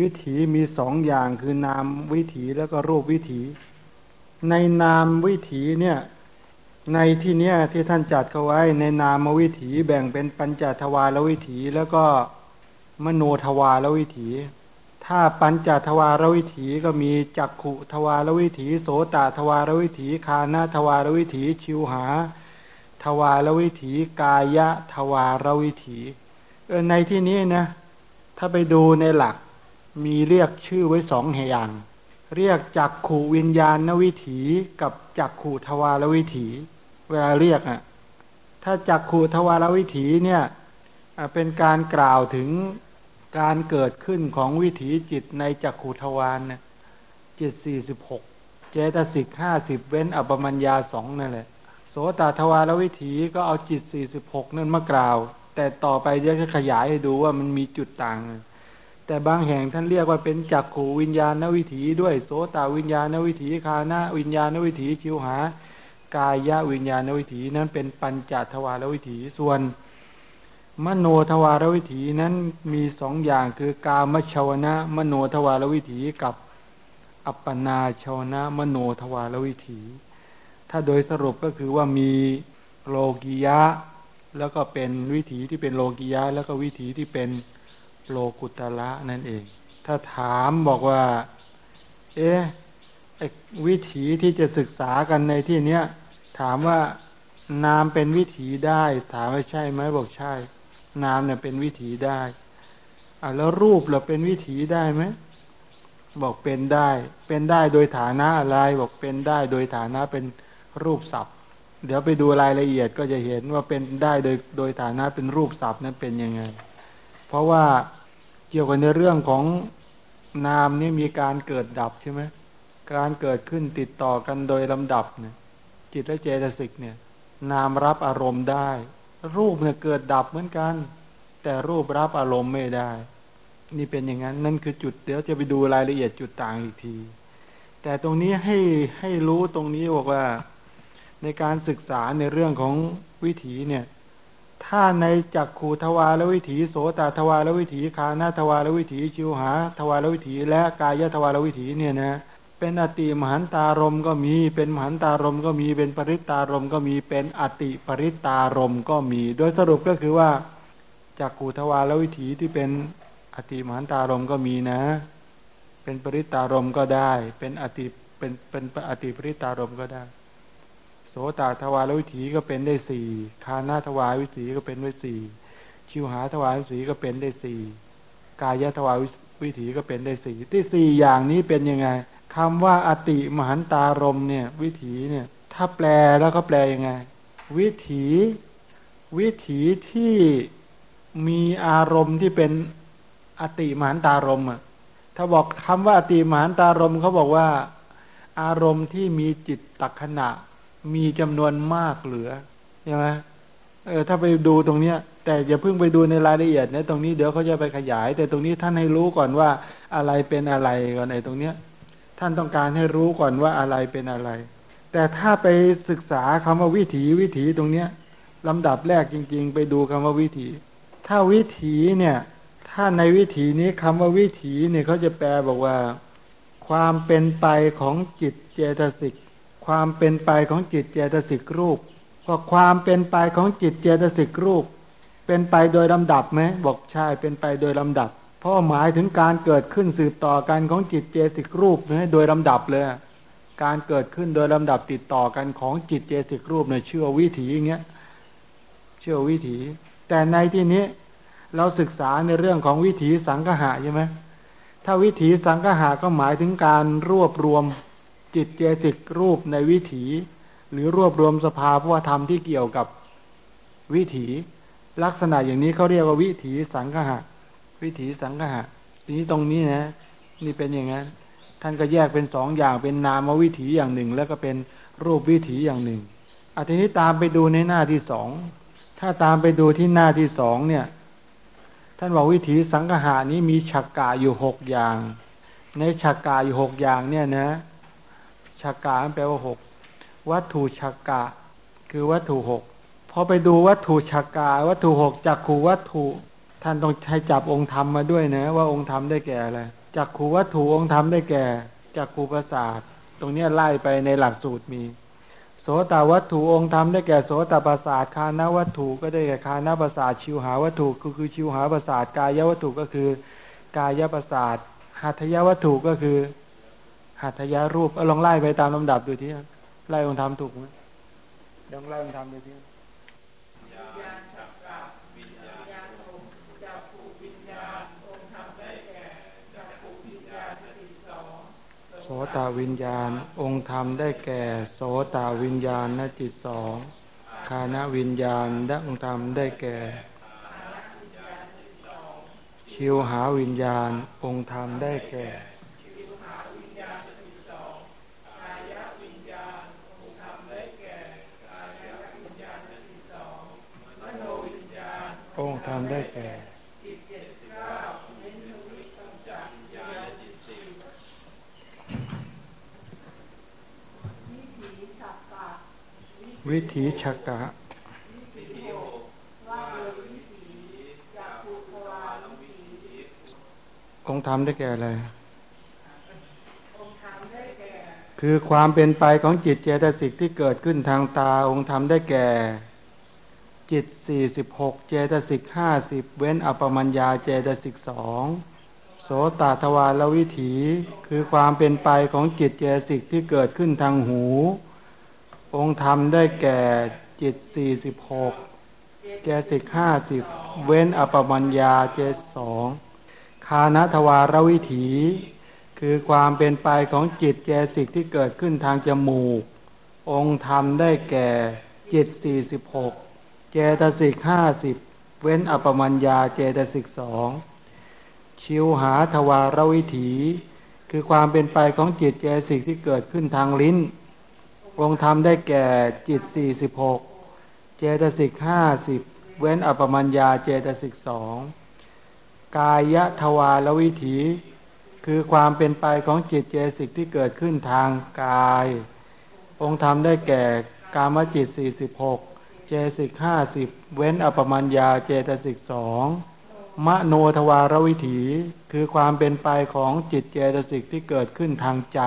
วิถีมีสองอย่างคือนามวิถีแล้วก็รูปวิถี ในนามวิถีเนี่ย ในที่เนี้ยที่ท่านจัดเขาไว้ ในนามวิถีแบ่งเป็นปัญจทวารวิถีแล้วก็มโนทวารวิถี ถ้าปัญจทวารวิถีก็มีจักขุทวารวิถี โสตทวารวิถีคานาทวารวิถี ชิวหา ทวารวิถี กายะทวารวิถีเออในที่นี้นะถ้าไปดูในหลัก มีเรียกชื่อไว้สองอย่าง เรียกจักขูวิญญาณวิถีกับจักขูทวารวิถี เวลาเรียกอะ ถ้าจักขูทวารวิถีเนี่ยเป็นการกล่าวถึงการเกิดขึ้นของวิถีจิตในจักขูทวารเนี่ยจิตสี่สิบหกเจตสิกห้าสิบเว้นอัปมัญญาสองนั่นแหละโสตทวารวิถีก็เอาจิตสี่สิบหกนั่นมากล่าว แต่ต่อไปเดี๋ยวจะขยายให้ดูว่ามันมีจุดต่าง แต่บางแห่งท่านเรียกว่าเป็นจักขูวิญญาณวิถีด้วยโสตวิญญาณวิถีคานะวิญญาณวิถีชิวหากายะวิญญาณวิถีนั้นเป็นปัญจทวารวิถีส่วน มโนทวารวิถีนั้นมีสองอย่างคือกามชาวนะ มโนทวารวิถีกับอัปปนาชาวนะ มโนทวารวิถี ถ้าโดยสรุปก็คือว่ามีโลกิยะ แล้วก็เป็นวิถีที่เป็นโลกิยะ แล้วก็วิถีที่เป็น โลกุตละนั่นเอง ถ้าถามบอกว่า เอ๊ะวิถีที่จะศึกษากันในที่เนี้ยถามว่านามเป็นวิถีได้ ถามว่าใช่ไหมบอกใช่ นามเนี่ยเป็นวิถีได้อะแล้วรูปเราเป็นวิถีได้ไหมบอกเป็นได้ เป็นได้โดยฐานะอะไร บอกเป็นได้โดยฐานะเป็นรูปศัพท์ เดี๋ยวไปดูรายละเอียดก็จะเห็นว่าเป็นได้โดยโดยฐานะเป็นรูปศัพท์นั้นเป็นยังไง เพราะว่า เกี่ยวกับในเรื่องของนามนี่มีการเกิดดับใช่ไหมการเกิดขึ้นติดต่อกันโดยลำดับเนี่ย จิตและเจตสิกเนี่ย นามรับอารมณ์ได้ รูปเนี่ยเกิดดับเหมือนกัน แต่รูปรับอารมณ์ไม่ได้ นี่เป็นอย่างนั้น นั่นคือจุดเดี๋ยวจะไปดูรายละเอียดจุดต่างอีกที แต่ตรงนี้ให้ให้รู้ตรงนี้บอกว่า ในการศึกษาในเรื่องของวิถีเนี่ย ถ้าในจักขูทวารวิถีโสตทวารวิถีคานาทวารวิถีชิวหาทวารวิถี และกายทวารวิถีเนี่ยนะเป็นอติมหันตารมก็มีเป็นมหันตารมก็มีเป็นปริตารมก็มีเป็นอติปริตารมก็มี โดยสรุปก็คือว่าจักขูทวารวิถีที่เป็นอติมหันตารมก็มีนะ เป็นปริตารมก็ได้ เป็นอติเป็นเป็นอติปริตารมก็ได้ โสตทวารวิถีก็เป็นได้สี่คานาทวารวิถีก็เป็นได้สี่ชิวหาทวารวิถีก็เป็นได้สี่กายทวารวิถีก็เป็นได้สี่ที่สี่อย่างนี้เป็นยังไงคำว่าอติมหันตารมเนี่ย วิถีเนี่ย ถ้าแปลแล้วก็แปลยังไง วิถีวิถีที่มีอารมณ์ที่เป็นอติมหันตารมอะถ้าบอกคำว่าอติมหันตารมเขาบอกว่า อารมณ์ที่มีจิตตักขณะ มีจำนวนมากเหลือใช่ไหมเออถ้าไปดูตรงเนี้ย แต่อย่าเพิ่งไปดูในรายละเอียดนะตรงนี้เดี๋ยวเขาจะไปขยาย แต่ตรงนี้ท่านให้รู้ก่อนว่าอะไรเป็นอะไรก่อนไอ้ตรงเนี้ย ท่านต้องการให้รู้ก่อนว่าอะไรเป็นอะไร แต่ถ้าไปศึกษาคำว่าวิถีวิถีตรงเนี้ยลำดับแรกจริง ๆ ไปดูคำว่าวิถี ถ้าวิถีเนี่ย ถ้าในวิถีนี้คำว่าวิถีเนี่ยเขาจะแปลบอกว่า ความเป็นไปของจิตเจตสิก ความเป็นไปของจิตเจตสิกรูปก็ความเป็นไปของจิตเจตสิกรูป เป็นไปโดยลำดับไหมบอกใช่เป็นไปโดยลำดับ เพราะหมายถึงการเกิดขึ้นสืบต่อกันของจิตเจสิกรูปนะโดยลำดับเลยการเกิดขึ้นโดยลำดับติดต่อกันของจิตเจสิกรูปเนี่ยเชื่อวิถีอย่างเงี้ยเชื่อวิถี แต่ในที่นี้เราศึกษาในเรื่องของวิถีสังหะใช่ไหมถ้าวิถีสังหะก็หมายถึงการรวบรวม จิตเจสิกรูปในวิถี หรือรวบรวมสภาวะธรรมที่เกี่ยวกับวิถี ลักษณะอย่างนี้เขาเรียกว่าวิถีสังหะ วิถีสังหะทีนี้ตรงนี้นะ นี่เป็นอย่างนั้น ท่านก็แยกเป็นสองอย่างเป็นนามวิถีอย่างหนึ่ง แล้วก็เป็นรูปวิถีอย่างหนึ่งอาทีนี้ตามไปดูในหน้าที่สองถ้าตามไปดูที่หน้าที่สองเนี่ย ท่านบอกวิถีสังหานี้มีฉักกะอยู่หกอย่าง ในฉักกะอยู่หกอย่างเนี่ยนะ ชักกะแปลว่าหกวัตถุชักกะ คือวัตถุหกพอไปดูวัตถุชักกะวัตถุหกจักขูวัตถุ ท่านต้องใช้จับองค์ธรรมมาด้วยนะ ว่าองค์ธรรมได้แก่อะไรจักขูวัตถุองค์ธรรมได้แก่จักขูประสาทตรงนี้ไล่ไปในหลักสูตรมี โสตวัตถุองค์ธรรมได้แก่โสตประสาทคานวัตถุก็ได้แก่คานประสาทชิวหาวัตถุคือคือชิวหาประสาทกายวัตถุก็คือกายประสาทหัตถยวัตถุก็คือ หัตถยารูปเอาลองไล่ไปตามลำดับดูที่ไล่องค์ธรรมถูกไหมลองไล่องค์ธรรมดูที่โสตวิญญาณ องค์ธรรมได้แก่ โสตวิญญาณนจิตสองคานวิญญาณและองค์ธรรมได้แก่ ชิวหาวิญญาณ องค์ธรรมได้แก่ องค์ธรรมได้แก่วิถีชักกะองค์ธรรมได้แก่อะไร คือความเป็นไปของจิตเจตสิกที่เกิดขึ้นทางตาองค์ธรรมได้แก่ จิตสี่สิบหกเจตสิกห้าสิบเว้นอปมัญญาเจตสิกสองโสตทวารวิถีคือความเป็นไปของจิตเจตสิกที่เกิดขึ้นทางหู องค์ธรรมได้แก่จิตสี่สิบหกเจสิกห้าสิบเว้นอปมัญญาเจสองคานทวารวิถี คือความเป็นไปของจิตเจสิกที่เกิดขึ้นทางจมูก องค์ธรรมได้แก่จิตสี่สิบหก เจตสิกห้าสิบเว้นอปมัญญาเจตสิกสองชิวหาทวารวิถี คือความเป็นไปของจิตเจสิกที่เกิดขึ้นทางลิ้นองค์ธรรมได้แก่จิตสี่สิบหกเจตสิกห้าสิบเว้นอปมัญญาเจตสิกสองกายทวารวิถี คือความเป็นไปของจิตเจสิกที่เกิดขึ้นทางกาย องค์ธรรมได้แก่กามจิตสี่สิบหก เจสิกห้าสิบเว้นอปมัญญาเจตสิกสองมโนทวารวิถีคือความเป็นไปของจิตเจตสิกที่เกิดขึ้นทางใจ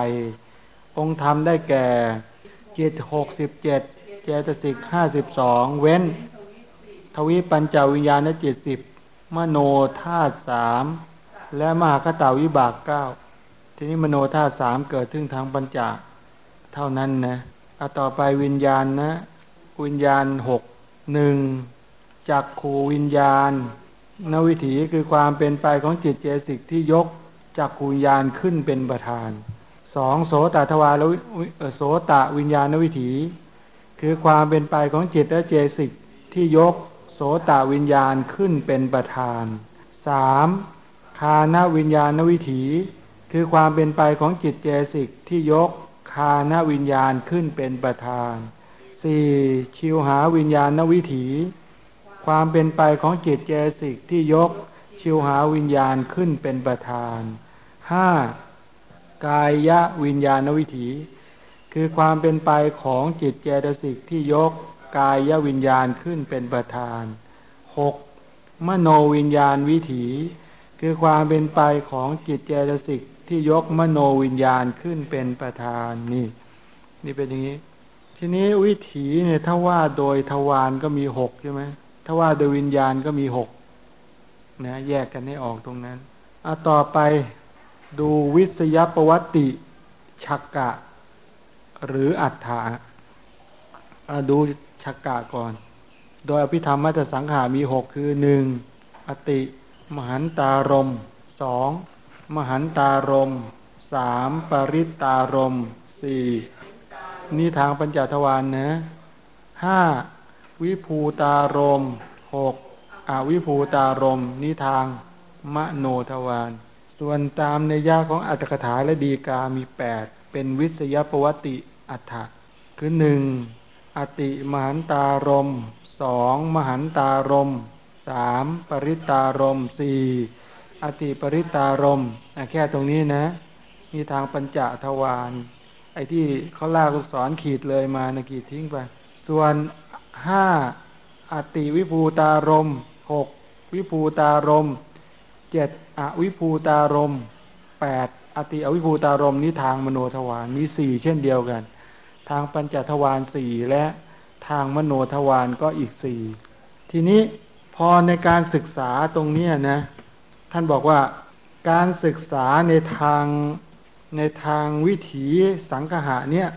องค์ธรรมได้แก่จิตหกสิบเจ็ดเจตสิกห้าสิบสองเว้น ทวิปัญจวิญญาณจิตสิบมโนธาตุสามและมหาคตาวิบากเก้าทีนี้มโนธาตุสามเกิดขึ้นทางปัญจเท่านั้นนะเอาต่อไปวิญญาณนะ วิญญาณหกหนึ่งจักขูวิญญาณ นวิถีคือความเป็นไปของจิตเจสิกที่ยกจักขูวิญญาณขึ้นเป็นประธานสองโสตทวารโสตวิญญาณวิถี คือความเป็นไปของจิตและเจสิกที่ยกโสตวิญญาณขึ้นเป็นประธานสามคานวิญญาณวิถี คือความเป็นไปของจิตเจสิกที่ยกคานวิญญาณขึ้นเป็นประธาน สี่ชิวหาวิญญาณวิถี ความเป็นไปของจิตเจสิกที่ยกชิวหาวิญญาณขึ้นเป็นประธานห้ากายะวิญญาณวิถี คือความเป็นไปของจิตเจตสิกที่ยกกายวิญญาณขึ้นเป็นประธานหกมโนวิญญาณวิถี คือความเป็นไปของจิตเจตสิกที่ยกมโนวิญญาณขึ้นเป็นประธานนี่ นี่เป็นอย่างนี้ ทีนี้วิถีเนี่ยถ้าว่าโดยทวารก็มีหกใช่ไหมถ้าว่าโดยวิญญาณก็มีหกนะแยกกันให้ออกตรงนั้นอะต่อไปดูวิสยประวัติชักกะ หรืออัฏฐาดูชักกะก่อน โดยอภิธรรมมัตสังขามีหกคือหนึ่งอติมหันตารมสองมหันตารมสามปริตารมสี่ นี่ทางปัญจทวารนนะห้าวิภูตารมหกอวิภูตารมนี่ทางมโนทวารส่วนตามในยาของอัตถกถาและดีกามีแปดเป็นวิสยประวติอัฏฐะคือหนึ่งอติมหันตารมสองมหันตารมสามปริตารมสี่อติปริตารมแค่ตรงนี้นะ มีทางปัญจทวาร ไอ้ที่เขาลากสอนขีดเลยมานะขีดทิ้งไป ส่วนห้าอติวิภูตารมหกวิภูตารมเจ็ดอวิภูตารมแปดอติอวิภูตารมนี้ทางมโนทวารมีสี่เช่นเดียวกัน ทางปัญจทวารสี่และทางมโนทวารก็อีกสี่ทีนี้พอในการศึกษาตรงนี้นะ ท่านบอกว่าการศึกษาในทาง ในทางวิถีสังหะเนี่ย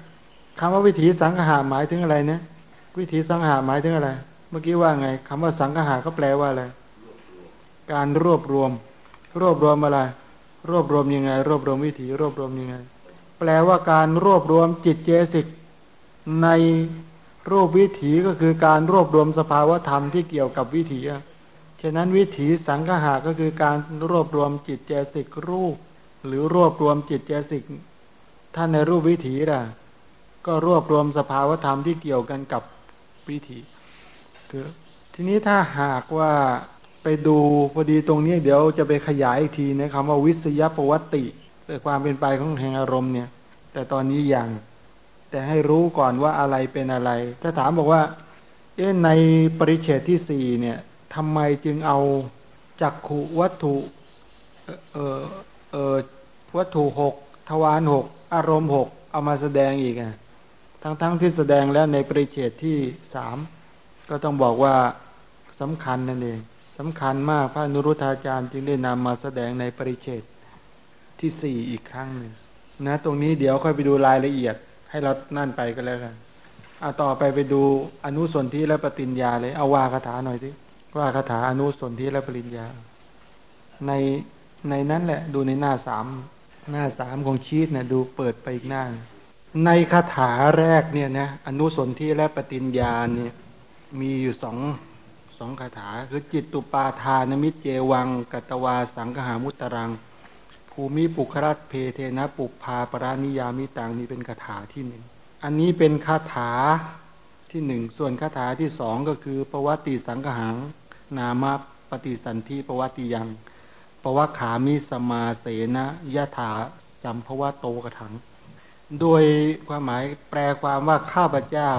คำว่าวิถีสังหะหมายถึงอะไรนะวิถีสังหะหมายถึงอะไร เมื่อกี้ว่าไงคำว่าสังหะก็แปลว่าอะไรการรวบรวม รวบรวมอะไร รวบรวมยังไง รวบรวมวิถี รวบรวมยังไง แปลว่าการรวบรวมจิตเจสิกในรูปวิถีก็คือการรวบรวมสภาวธรรมที่เกี่ยวกับวิถีฉะนั้นวิถีสังหะก็คือการรวบรวมจิตเจสิกรูป หรือรวบรวมจิตเจสิกท่านในรูปวิถีล่ะ ก็รวบรวมสภาวธรรมที่เกี่ยวกันกับวิถีคือทีนี้ถ้าหากว่าไปดูพอดีตรงนี้เดี๋ยวจะไปขยายอีกทีนะคำว่าวิสยประวัติเรื่องความเป็นไปของแห่งอารมณ์เนี่ย แต่ตอนนี้ยังแต่ให้รู้ก่อนว่าอะไรเป็นอะไร ถ้าถามบอกว่า เอ๊ะในปริเฉดที่สี่เนี่ยทำไมจึงเอาจักขุวัตถุ เออเออ วัตถุหกทวารหกอารมณ์หกเอามาแสดงอีกอะทั้งๆทที่แสดงแล้วในปริเฉดที่สามก็ต้องบอกว่าสำคัญนั่นเองสำคัญมากพระนุรุธาจารย์จึงได้นำมาแสดงในปริเฉดที่สี่อีกครั้งหนึ่งนะ ตรงนี้เดี๋ยวค่อยไปดูรายละเอียด ให้เรานั่นไปก็แล้วกันเอาต่อไปไปดูอนุสนธิและปฏิญญาเลย เอาวาคาถาหน่อยสิว่าคาถาอนุสนธิและปริญญา ในในนั้นแหละ ดูในหน้าสาม หน้าสามของชีตนะดูเปิดไปอีกหน้า ในคาถาแรกเนี่ยนะอนุสนธิและปฏิญญาเนี่ยมีอยู่สองสองคาถา คือจิตตุปาทานมิเจวัง กัตวาสังหามุตตรัง ภูมิปุครัตเพเทนะปุพาปรานิยามิตังนี่เป็นคาถาที่หนึ่งอันนี้เป็นคาถาที่หนึ่งส่วนคาถาที่สองก็คือ ประวัติสังหังนามาปฏิสันธิประวัติยัง ปวัขามิสมาเสนะยะถาสัมภวะโตกระถัง โดยความหมายแปลความว่าข้าพเจ้า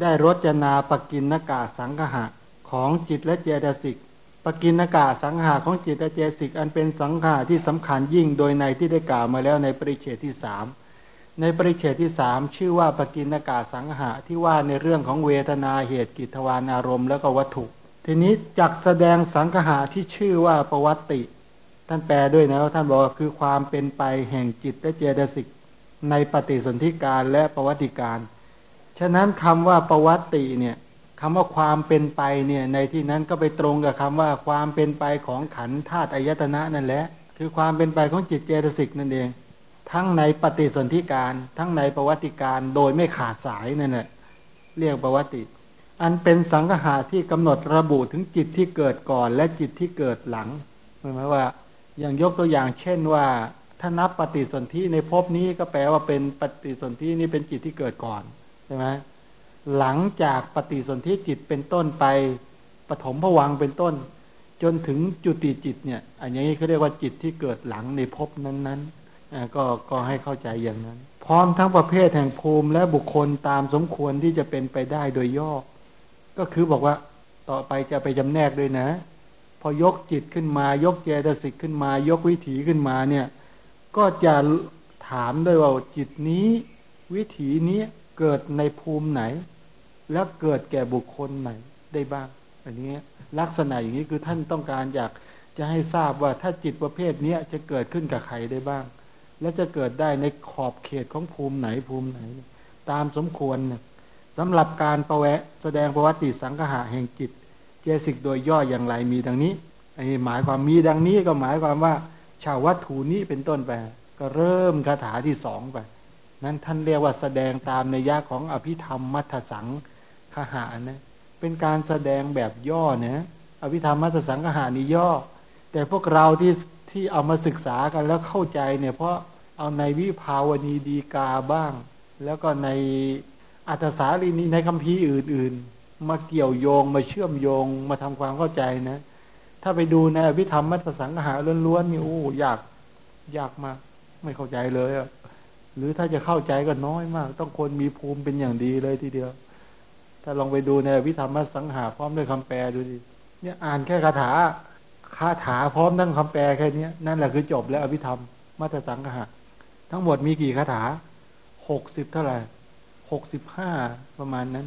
ได้รจนาปกินนกาสังหะของจิตและเจตสิกปกินนกาสังหาของจิตและเจตสิกอันเป็นสังหาที่สำคัญยิ่งโดยในที่ได้กล่าวมาแล้วในปริเชตที่สามในปริเชตที่สามชื่อว่าปกินนกาสังหะที่ว่าในเรื่องของเวทนาเหตุกิจทวารอารมณ์แล้วก็วัตถุ ทีนี้จักแสดงสังหาที่ชื่อว่าประวัติ ท่านแปลด้วยนะท่านบอกคือความเป็นไปแห่งจิตและเจตสิกในปฏิสนธิการและประวัติการ ฉะนั้นคำว่าประวัติเนี่ยคำว่าความเป็นไปเนี่ยในที่นั้นก็ไปตรงกับคำว่าความเป็นไปของขันธาตุอายตนะนั่นแหละ คือความเป็นไปของจิตเจตสิกนั่นเอง ทั้งในปฏิสนธิการ ทั้งในประวัติการโดยไม่ขาดสายนั่นแหละเรียกประวัติ อันเป็นสังหาที่กำหนดระบุถึงจิตที่เกิดก่อนและจิตที่เกิดหลังหมายว่า อย่างยกตัวอย่างเช่นว่าถ้านับปฏิสนธิในภพนี้ก็แปลว่าเป็นปฏิสนธินี้เป็นจิตที่เกิดก่อนใช่ไหมหลังจากปฏิสนธิจิตเป็นต้นไปปฐมผวังเป็นต้น จนถึงจุติจิตเนี่ย อันนี้เขาเรียกว่าจิตที่เกิดหลังในภพนั้นๆก็ก็ให้เข้าใจอย่างนั้น พร้อมทั้งประเภทแห่งภูมิและบุคคลตามสมควรที่จะเป็นไปได้โดยย่อ ก็คือบอกว่าต่อไปจะไปจำแนกด้วยนะ พอยกจิตขึ้นมายกเจตสิกขึ้นมายกวิถีขึ้นมาเนี่ย ก็จะถามด้วยว่าจิตนี้ วิถีนี้เกิดในภูมิไหน แล้วเกิดแก่บุคคลไหนได้บ้างอันนี้ลักษณะอย่างนี้คือท่านต้องการอยากจะให้ทราบว่าถ้าจิตประเภทนี้จะเกิดขึ้นกับใครได้บ้าง และจะเกิดได้ในขอบเขตของภูมิไหนภูมิไหน ตามสมควรเนี่ยสำหรับการประแวะแสดงประวัติสังหะแห่งจิต เจสิกโดยย่ออย่างไรมีดังนี้ไอ้หมายความมีดังนี้ก็หมายความว่า ชาววัตถุนี้เป็นต้นไป ก็เริ่มคาถาที่สองไป นั้นท่านเรียกว่าแสดงตามในยะของอภิธรรมมัทสังขหานะ เป็นการแสดงแบบย่อเนะอภิธรรมมัทสังขหานี้ย่อ แต่พวกเราที่ที่เอามาศึกษากันแล้วเข้าใจเนี่ยเพราะเอาในวิภาวณีดีกาบ้าง แล้วก็ในอัตสาลีนีในคำพีอื่น ๆ มาเกี่ยวโยง มาเชื่อมโยง มาทำความเข้าใจนะ ถ้าไปดูในวิธรรมมัตสังหาล้วนๆนี่โอ้ยากยากมาก ไม่เข้าใจเลยอะหรือถ้าจะเข้าใจก็น้อยมาก ต้องคนมีภูมิเป็นอย่างดีเลยทีเดียว ถ้าลองไปดูในวิธรรมมัสังหาพร้อมด้วยคำแปลดูดิเนี่ยอ่านแค่คาถาคาถาพร้อมทั้งคำแปลแค่นี้นั่นแหละคือจบแล้วอภิธรรมมัตสังหะทั้งหมดมีกี่คาถาหกสิบเท่าไหร่หกสิบห้าประมาณนั้น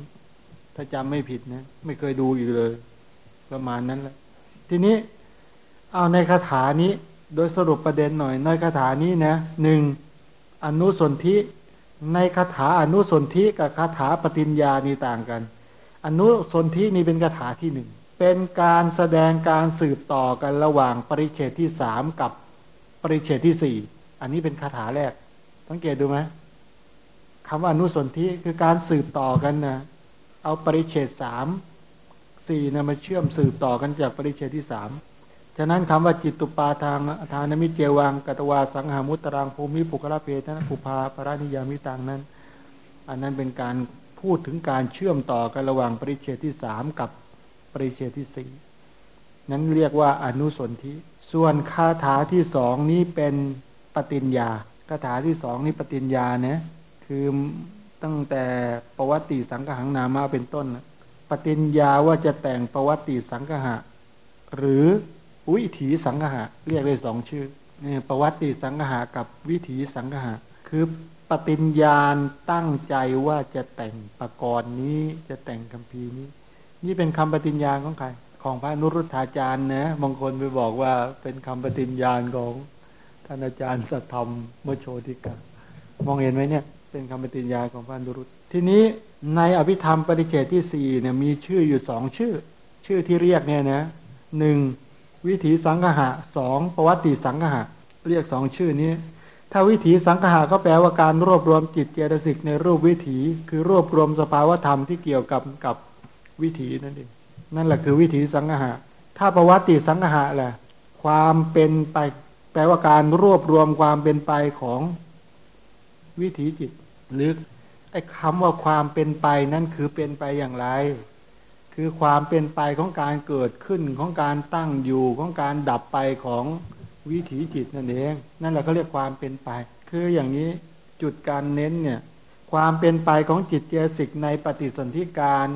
ถ้าจำไม่ผิดนะ ไม่เคยดูอีกเลย ประมาณนั้นแหละ ทีนี้ เอาในคาถานี้ โดยสรุปประเด็นหน่อย ในคาถานี้นะหนึ่งอนุสนธิในคาถาอนุสนธิกับคาถาปฏิญญานี่ต่างกัน อนุสนธินี่เป็นคาถาที่หนึ่งเป็นการแสดงการสืบต่อกันระหว่างปริเฉดที่สามกับปริเฉดที่สี่อันนี้เป็นคาถาแรกสังเกตดูไหมคำว่าอนุสนธิคือการสืบต่อกันนะ เอาปริเฉดสามสี่นะมาเชื่อมสืบต่อกันจากปริเฉดที่สามฉะนั้นคำว่าจิตตุปาทางทานมิเจวังกตวาสังหามุตตรังภูมิปุกระเพทนะภูพาปรานิยามิตังนั้น อันนั้นเป็นการพูดถึงการเชื่อมต่อกันระหว่างปริเฉดที่สามกับปริเฉดที่สี่นั้นเรียกว่าอนุสนธิส่วนคาถาที่สองนี้เป็นปฏิญญาคาถาที่สองนี้ปฏิญญาเนี่ยคือ ตั้งแต่ประวัติสังหังนามาเป็นต้น ปฏิญญาว่าจะแต่งประวัติสังหะ หรือวิถีสังหะ เรียกได้สองชื่อนี่ประวัติสังหะกับวิถีสังหะ คือปฏิญญาตั้งใจว่าจะแต่งประกรณ์นี้จะแต่งคำพีนี้ นี่เป็นคำปฏิญญาของใคร ของพระนุรุทธาจารย์นะบางคนไปบอกว่าเป็นคำปฏิญญาของท่านอาจารย์สัทธรรมเมโชติกามองเห็นไหมเนี่ย เป็นคำปฏิญญาของพระนุรุตทีนี้ในอภิธรรมปฏิเจตที่สี่เนี่ยมีชื่ออยู่สองชื่อ ชื่อที่เรียกเนี่ยนะหนึ่งวิถีสังหะสองประวัติสังหะ เรียกสองชื่อนี้ ถ้าวิถีสังหะก็แปลว่าการรวบรวมจิตเจตสิกในรูปวิถี คือรวบรวมสภาวธรรมที่เกี่ยวกับกับวิถีนั่นเองนั่นแหละคือวิถีสังหะ ถ้าประวัติสังหะแหละความเป็นไป แปลว่าการรวบรวมความเป็นไปของวิถีจิต หรือไอ้คำว่าความเป็นไปนั้นคือเป็นไปอย่างไร คือความเป็นไปของการเกิดขึ้นของการตั้งอยู่ของการดับไปของวิถีจิตนั่นเอง นั่นแหละเขาเรียกความเป็นไป คืออย่างนี้จุดการเน้นเนี่ย ความเป็นไปของจิตเจสิกในปฏิสนธิการ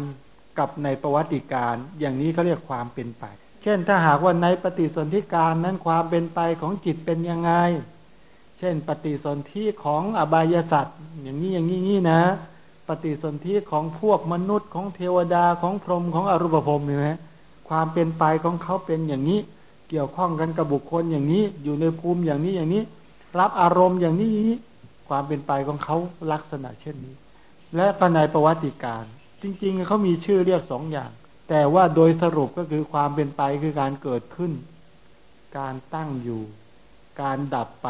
กับในประวัติการ อย่างนี้เขาเรียกความเป็นไป เช่นถ้าหากว่าในปฏิสนธิการนั้นความเป็นไปของจิตเป็นยังไง เช่น ปฏิสนธิของอบายสัตว์อย่างนี้อย่างนี้นี้นะ ปฏิสนธิของพวกมนุษย์ของเทวดาของพรหมของอรูปภพเห็นไหมความเป็นไปของเขาเป็นอย่างนี้ เกี่ยวข้องกันกับบุคคลอย่างนี้อยู่ในภูมิอย่างนี้อย่างนี้ รับอารมณ์อย่างนี้ความเป็นไปของเขาลักษณะเช่นนี้ และปในประวัติการ จริง ๆเขามีชื่อเรียกสองอย่าง แต่ว่าโดยสรุปก็คือความเป็นไปคือการเกิดขึ้น การตั้งอยู่ การดับไป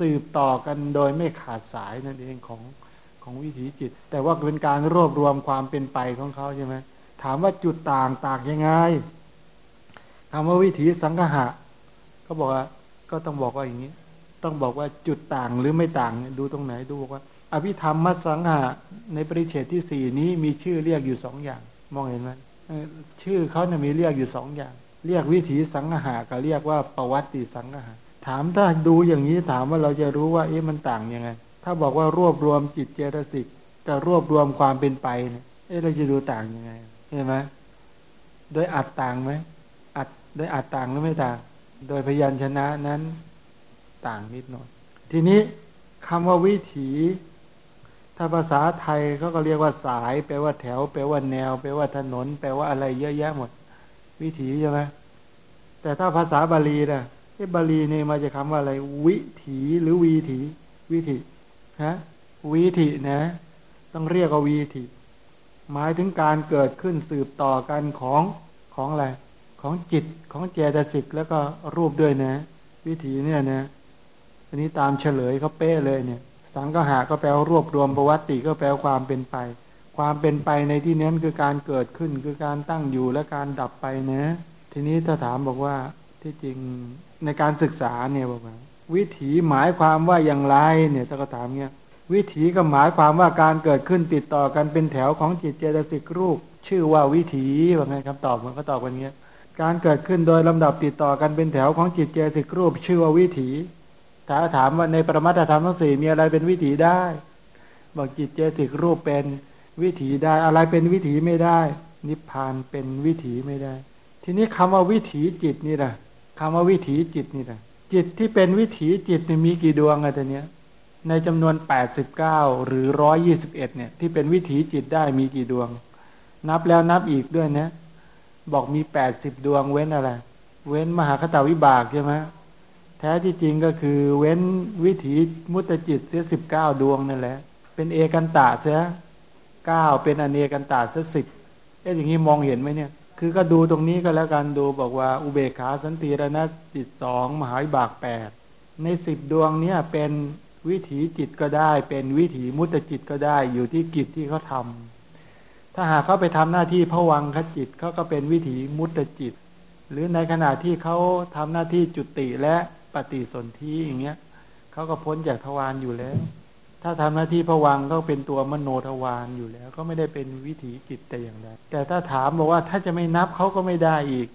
สืบต่อกันโดยไม่ขาดสายนั่นเองของของวิถีจิต แต่ว่าเป็นการรวบรวมความเป็นไปของเขาใช่ไหมถามว่าจุดต่างต่างยังไงถามว่าวิถีสังหะก็บอกว่าก็ต้องบอกว่าอย่างนี้ ต้องบอกว่าจุดต่างหรือไม่ต่างดูตรงไหนดูบอกว่า อภิธรรมมัสังหะในปริเฉดที่สี่นี้มีชื่อเรียกอยู่สองอย่าง มองเห็นไหมชื่อเขาเนี่ยมีเรียกอยู่สองอย่าง เรียกวิถีสังหะกับเรียกว่าประวัติสังหะ ถามถ้าดูอย่างนี้ถามว่าเราจะรู้ว่าเอ๊ะมันต่างยังไง ถ้าบอกว่ารวบรวมจิตเจตสิกจะรวบรวมความเป็นไปเนี่ยเอ๊ะเราจะดูต่างยังไงเห็นไหมโดยอัดต่างไหมอัดโดยอัดต่างหรือไม่ต่าง โดยพยัญชนะนั้นต่างนิดหน่อย ทีนี้คำว่าวิถี ถ้าภาษาไทยเขาก็เรียกว่าสาย แปลว่าแถว แปลว่าแนว แปลว่าถนน แปลว่าอะไรเยอะแยะหมด วิถีใช่ไหมแต่ถ้าภาษาบาลีนะที่ บาลีเนี่ยมาจากคาว่าอะไร วิถีหรือวีถี วิถีฮะวีถินะ ต้องเรียกว่าวีถิหมายถึงการเกิดขึ้นสืบต่อกันของของอะไรของจิตของเจตสิกแล้วก็รูปด้วยนะ วิถีเนี่ยนะอันนี้ตามเฉลยเขาเป๊ะเลยเนี่ย สังก็หาก็แปลรวบรวมประวัติก็แปลความเป็นไป ความเป็นไปในที่นี้นคือการเกิดขึ้นคือการตั้งอยู่และการดับไปนะ ทีนี้ถ้าถามบอกว่าที่จริง ในการศึกษาเนี่ยบอกว่า วิถีหมายความว่าอย่างไร เนี่ยถ้าก็ถามเงี้ยวิถีก็หมายความว่าการเกิดขึ้นติดต่อกันเป็นแถวของจิตเจตสิกรูป ชื่อว่าวิถีว่าไงคำตอบมันก็ตอบกันเงี้ยการเกิดขึ้นโดยลำดับติดต่อกันเป็นแถวของจิตเจตสิกรูป ชื่อว่าวิถีถ้าถามว่าในปรมัตถธรรมทั้งสี่มีอะไรเป็นวิถีได้ บอกจิตเจตสิกรูปเป็นวิถีได้อะไรเป็นวิถีไม่ได้ นิพพานเป็นวิถีไม่ได้ ทีนี้คำว่าวิถีจิตนี่แหละ คำว่าวิถีจิตนี่แหละจิตที่เป็นวิถีจิตมีกี่ดวงอะตัวเนี้ย ในจำนวนแปดสิบเก้าหรือร้อยี่สิบเอ็ดเนี่ย ที่เป็นวิถีจิตได้มีกี่ดวง นับแล้วนับอีกด้วยนะ บอกมีแปดสิบดวงเว้นอะไร เว้นมหาคตาวิบากใช่ไหมแท้ที่จริงก็คือเว้นวิถีมุตจิตเสียสิบเก้าดวงนั่นแหละ เป็นเอกันตะเสียเก้าเป็นอเนกันตะเสียสิบเอ๊ะอย่างนี้มองเห็นไหมเนี่ย คือก็ดูตรงนี้ก็แล้วกันดูบอกว่าอุเบกขาสันติรณจิตสองมหาิบากแปดในสิบดวงเนี่ยเป็นวิถีจิตก็ได้ เป็นวิถีมุตจิตก็ได้ อยู่ที่กิจที่เขาทาถ้าหากเขาไปทำหน้าที่ผวังคจิตเขาก็เป็นวิถีมุตจิต หรือในขณะที่เขาทำหน้าที่จุติและปฏิสนธิอย่างเงี้ยเขาก็พ้นจากทวารอยู่แล้ว ถ้าทำหน้าที่ผวังก็เป็นตัวมโนทวารอยู่แล้ว ก็ไม่ได้เป็นวิถีจิตแต่อย่างใดแต่ถ้าถามบอกว่าถ้าจะไม่นับเขาก็ไม่ได้อีก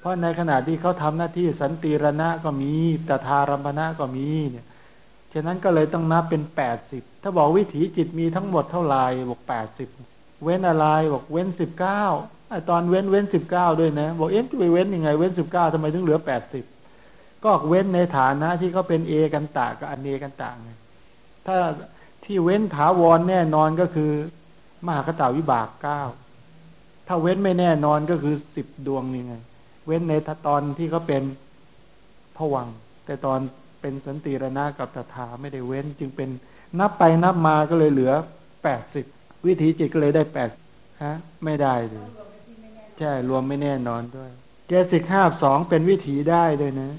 เพราะในขณะที่เขาทำหน้าที่สันติรณะก็มีตถารัมณะก็มีเนี่ยฉะนั้นก็เลยต้องนับเป็นแปดสิบถ้าบอกวิถีจิตมีทั้งหมดเท่าไหร่บอกแปดสิบเว้นอะไรบอกเว้นสิบเก้าไอตอนเว้นเว้นสิบเก้าด้วยนะ บอกเอ๊ะจะไปเว้นยังไงเว้นสิบเก้าทำไมถึงเหลือแปดสิบก็เว้นในฐานะที่เขาเป็นเอกันตะกับอันกันตะไง ถ้าที่เว้นถาวรแน่นอนก็คือ มหากตาวิบากเก้าถ้าเว้นไม่แน่นอนก็คือสิบดวงนี่ไง เว้นในตอนที่เขาเป็นผวัง แต่ตอนเป็นสันติรณะกับตถาไม่ได้เว้น จึงเป็นนับไปนับมาก็เลยเหลือแปดสิบวิถีจิตก็เลยได้แปดฮะไม่ได้เลยใช่รวมไม่แน่นอนด้วยเจสิกห้าสองเป็นวิถีได้ด้วยนะ